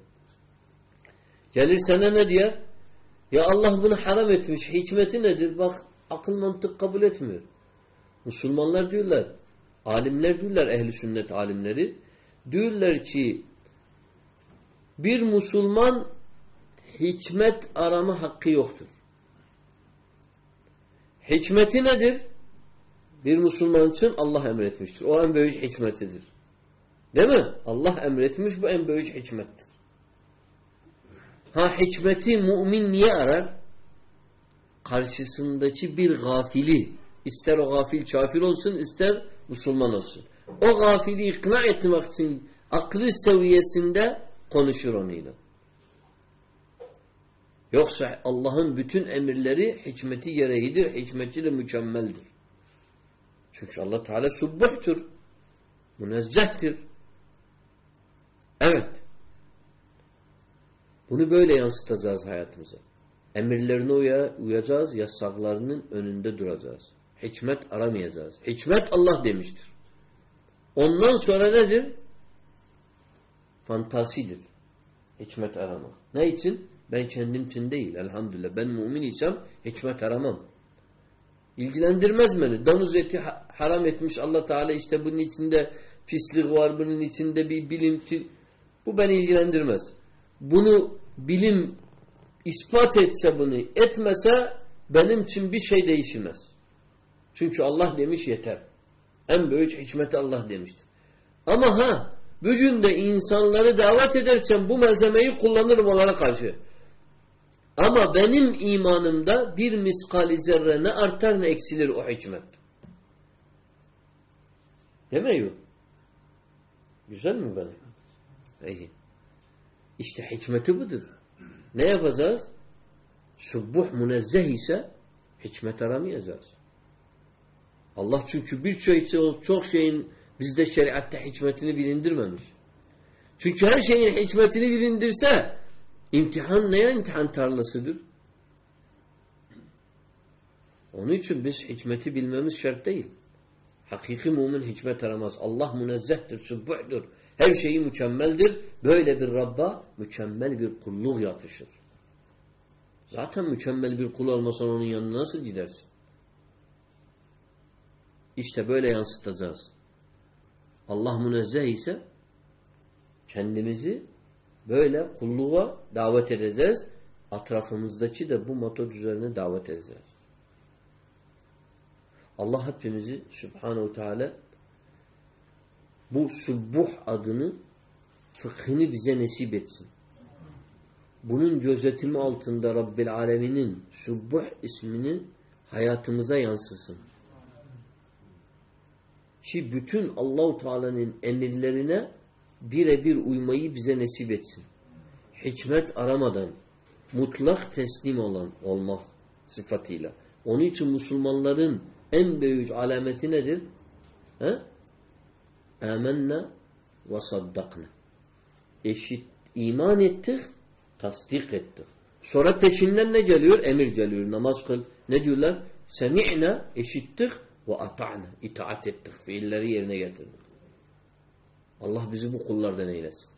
Gelir sana ne diyor? Ya Allah bunu haram etmiş. Hikmeti nedir? Bak akıl mantık kabul etmiyor. Müslümanlar diyorlar. Alimler diyorlar ehli sünnet alimleri. Diyorlar ki Bir Müslüman hikmet arama hakkı yoktur. Hikmeti nedir? Bir Müslüman için Allah emretmiştir. O en büyük hikmetidir. Değil mi? Allah emretmiş bu en büyük hikmettir. Ha hikmeti mümin niye arar? Karşısındaki bir gafili ister o gafil kafir olsun ister Müslüman olsun. O gafili ikna etmek için aklı seviyesinde konuşur onunla. Yoksa Allah'ın bütün emirleri hikmeti gereğidir. Hikmeti de mükemmeldir. Çünkü Allah Teala subbuhtur. Münezzehtir. Evet. Bunu böyle yansıtacağız hayatımıza. Emirlerine uya, uyacağız, yasaklarının önünde duracağız. Hikmet aramayacağız. Hikmet Allah demiştir. Ondan sonra nedir? Fantasidir. Hikmet aramak. Ne için? Ben kendim için değil. Elhamdülillah. Ben mümin isem hikmet aramam. İlgilendirmez beni. Domuz eti haram etmiş Allah Teala işte bunun içinde pislik var, bunun içinde bir bilim. Bu beni ilgilendirmez. Bunu bilim ispat etse bunu, etmese benim için bir şey değişmez. Çünkü Allah demiş yeter. En büyük hikmeti Allah demiştir. Ama ha bugün de insanları davet ederken bu malzemeyi kullanırım onlara karşı. Ama benim imanımda bir miskali zerre ne artar ne eksilir o hikmet. Demiyor. Güzel mi bana? İyi. İşte hikmeti budur. Ne yapacağız? Subbuh münezzeh ise hikmet aramayacağız. Allah çünkü birçok çok şeyin bizde şeriatta hikmetini bilindirmemiş. Çünkü her şeyin hikmetini bilindirse imtihan neye imtihan tarlasıdır? Onun için biz hikmeti bilmemiz şart değil. Hakiki mümin hikmet aramaz. Allah münezzehtir, subbuhdur. Her şeyi mükemmeldir. Böyle bir Rabb'a mükemmel bir kulluk yakışır. Zaten mükemmel bir kul olmasan onun yanına nasıl gidersin? İşte böyle yansıtacağız. Allah münezzeh ise kendimizi böyle kulluğa davet edeceğiz. Atrafımızdaki de bu metod üzerine davet edeceğiz. Allah hepimizi Subhanahu Teala bu subbuh adını fıkhını bize nesip etsin. Bunun gözetimi altında Rabbil Alemin'in subbuh ismini hayatımıza yansısın. Ki bütün Allahu Teala'nın emirlerine birebir uymayı bize nesip etsin. Hikmet aramadan mutlak teslim olan olmak sıfatıyla. Onun için Müslümanların en büyük alameti nedir? He? Âmennâ ve saddakna. Eşit iman ettik, tasdik ettik. Sonra peşinden ne geliyor? Emir geliyor. Namaz kıl. Ne diyorlar? Semi'na, eşittik ve ata'na. itaat ettik. Fiilleri yerine getirdik. Allah bizi bu kullardan eylesin.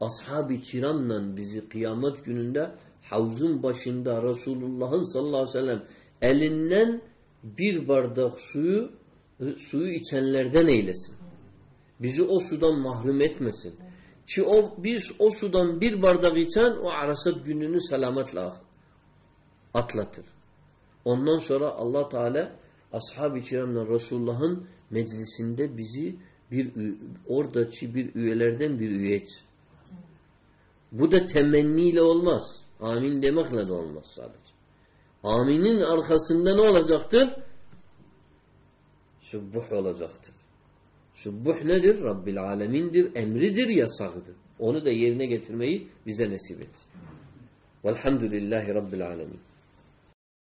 Ashab-ı kiramla bizi kıyamet gününde havzun başında Resulullah'ın sallallahu aleyhi ve sellem elinden bir bardak suyu suyu içenlerden eylesin. Bizi o sudan mahrum etmesin. Ki o biz o sudan bir bardak içen o arasat gününü selametle atlatır. Ondan sonra Allah Teala ashab-ı kiramla Resulullah'ın meclisinde bizi bir oradaki bir üyelerden bir üye etsin. Bu da temenniyle olmaz. Amin demekle de olmaz sadece. Aminin arkasında ne olacaktır? Subbuh olacaktır. Subbuh nedir? Rabbil alemindir, emridir, yasağıdır. Onu da yerine getirmeyi bize nasip etsin. Velhamdülillahi Rabbil alemin.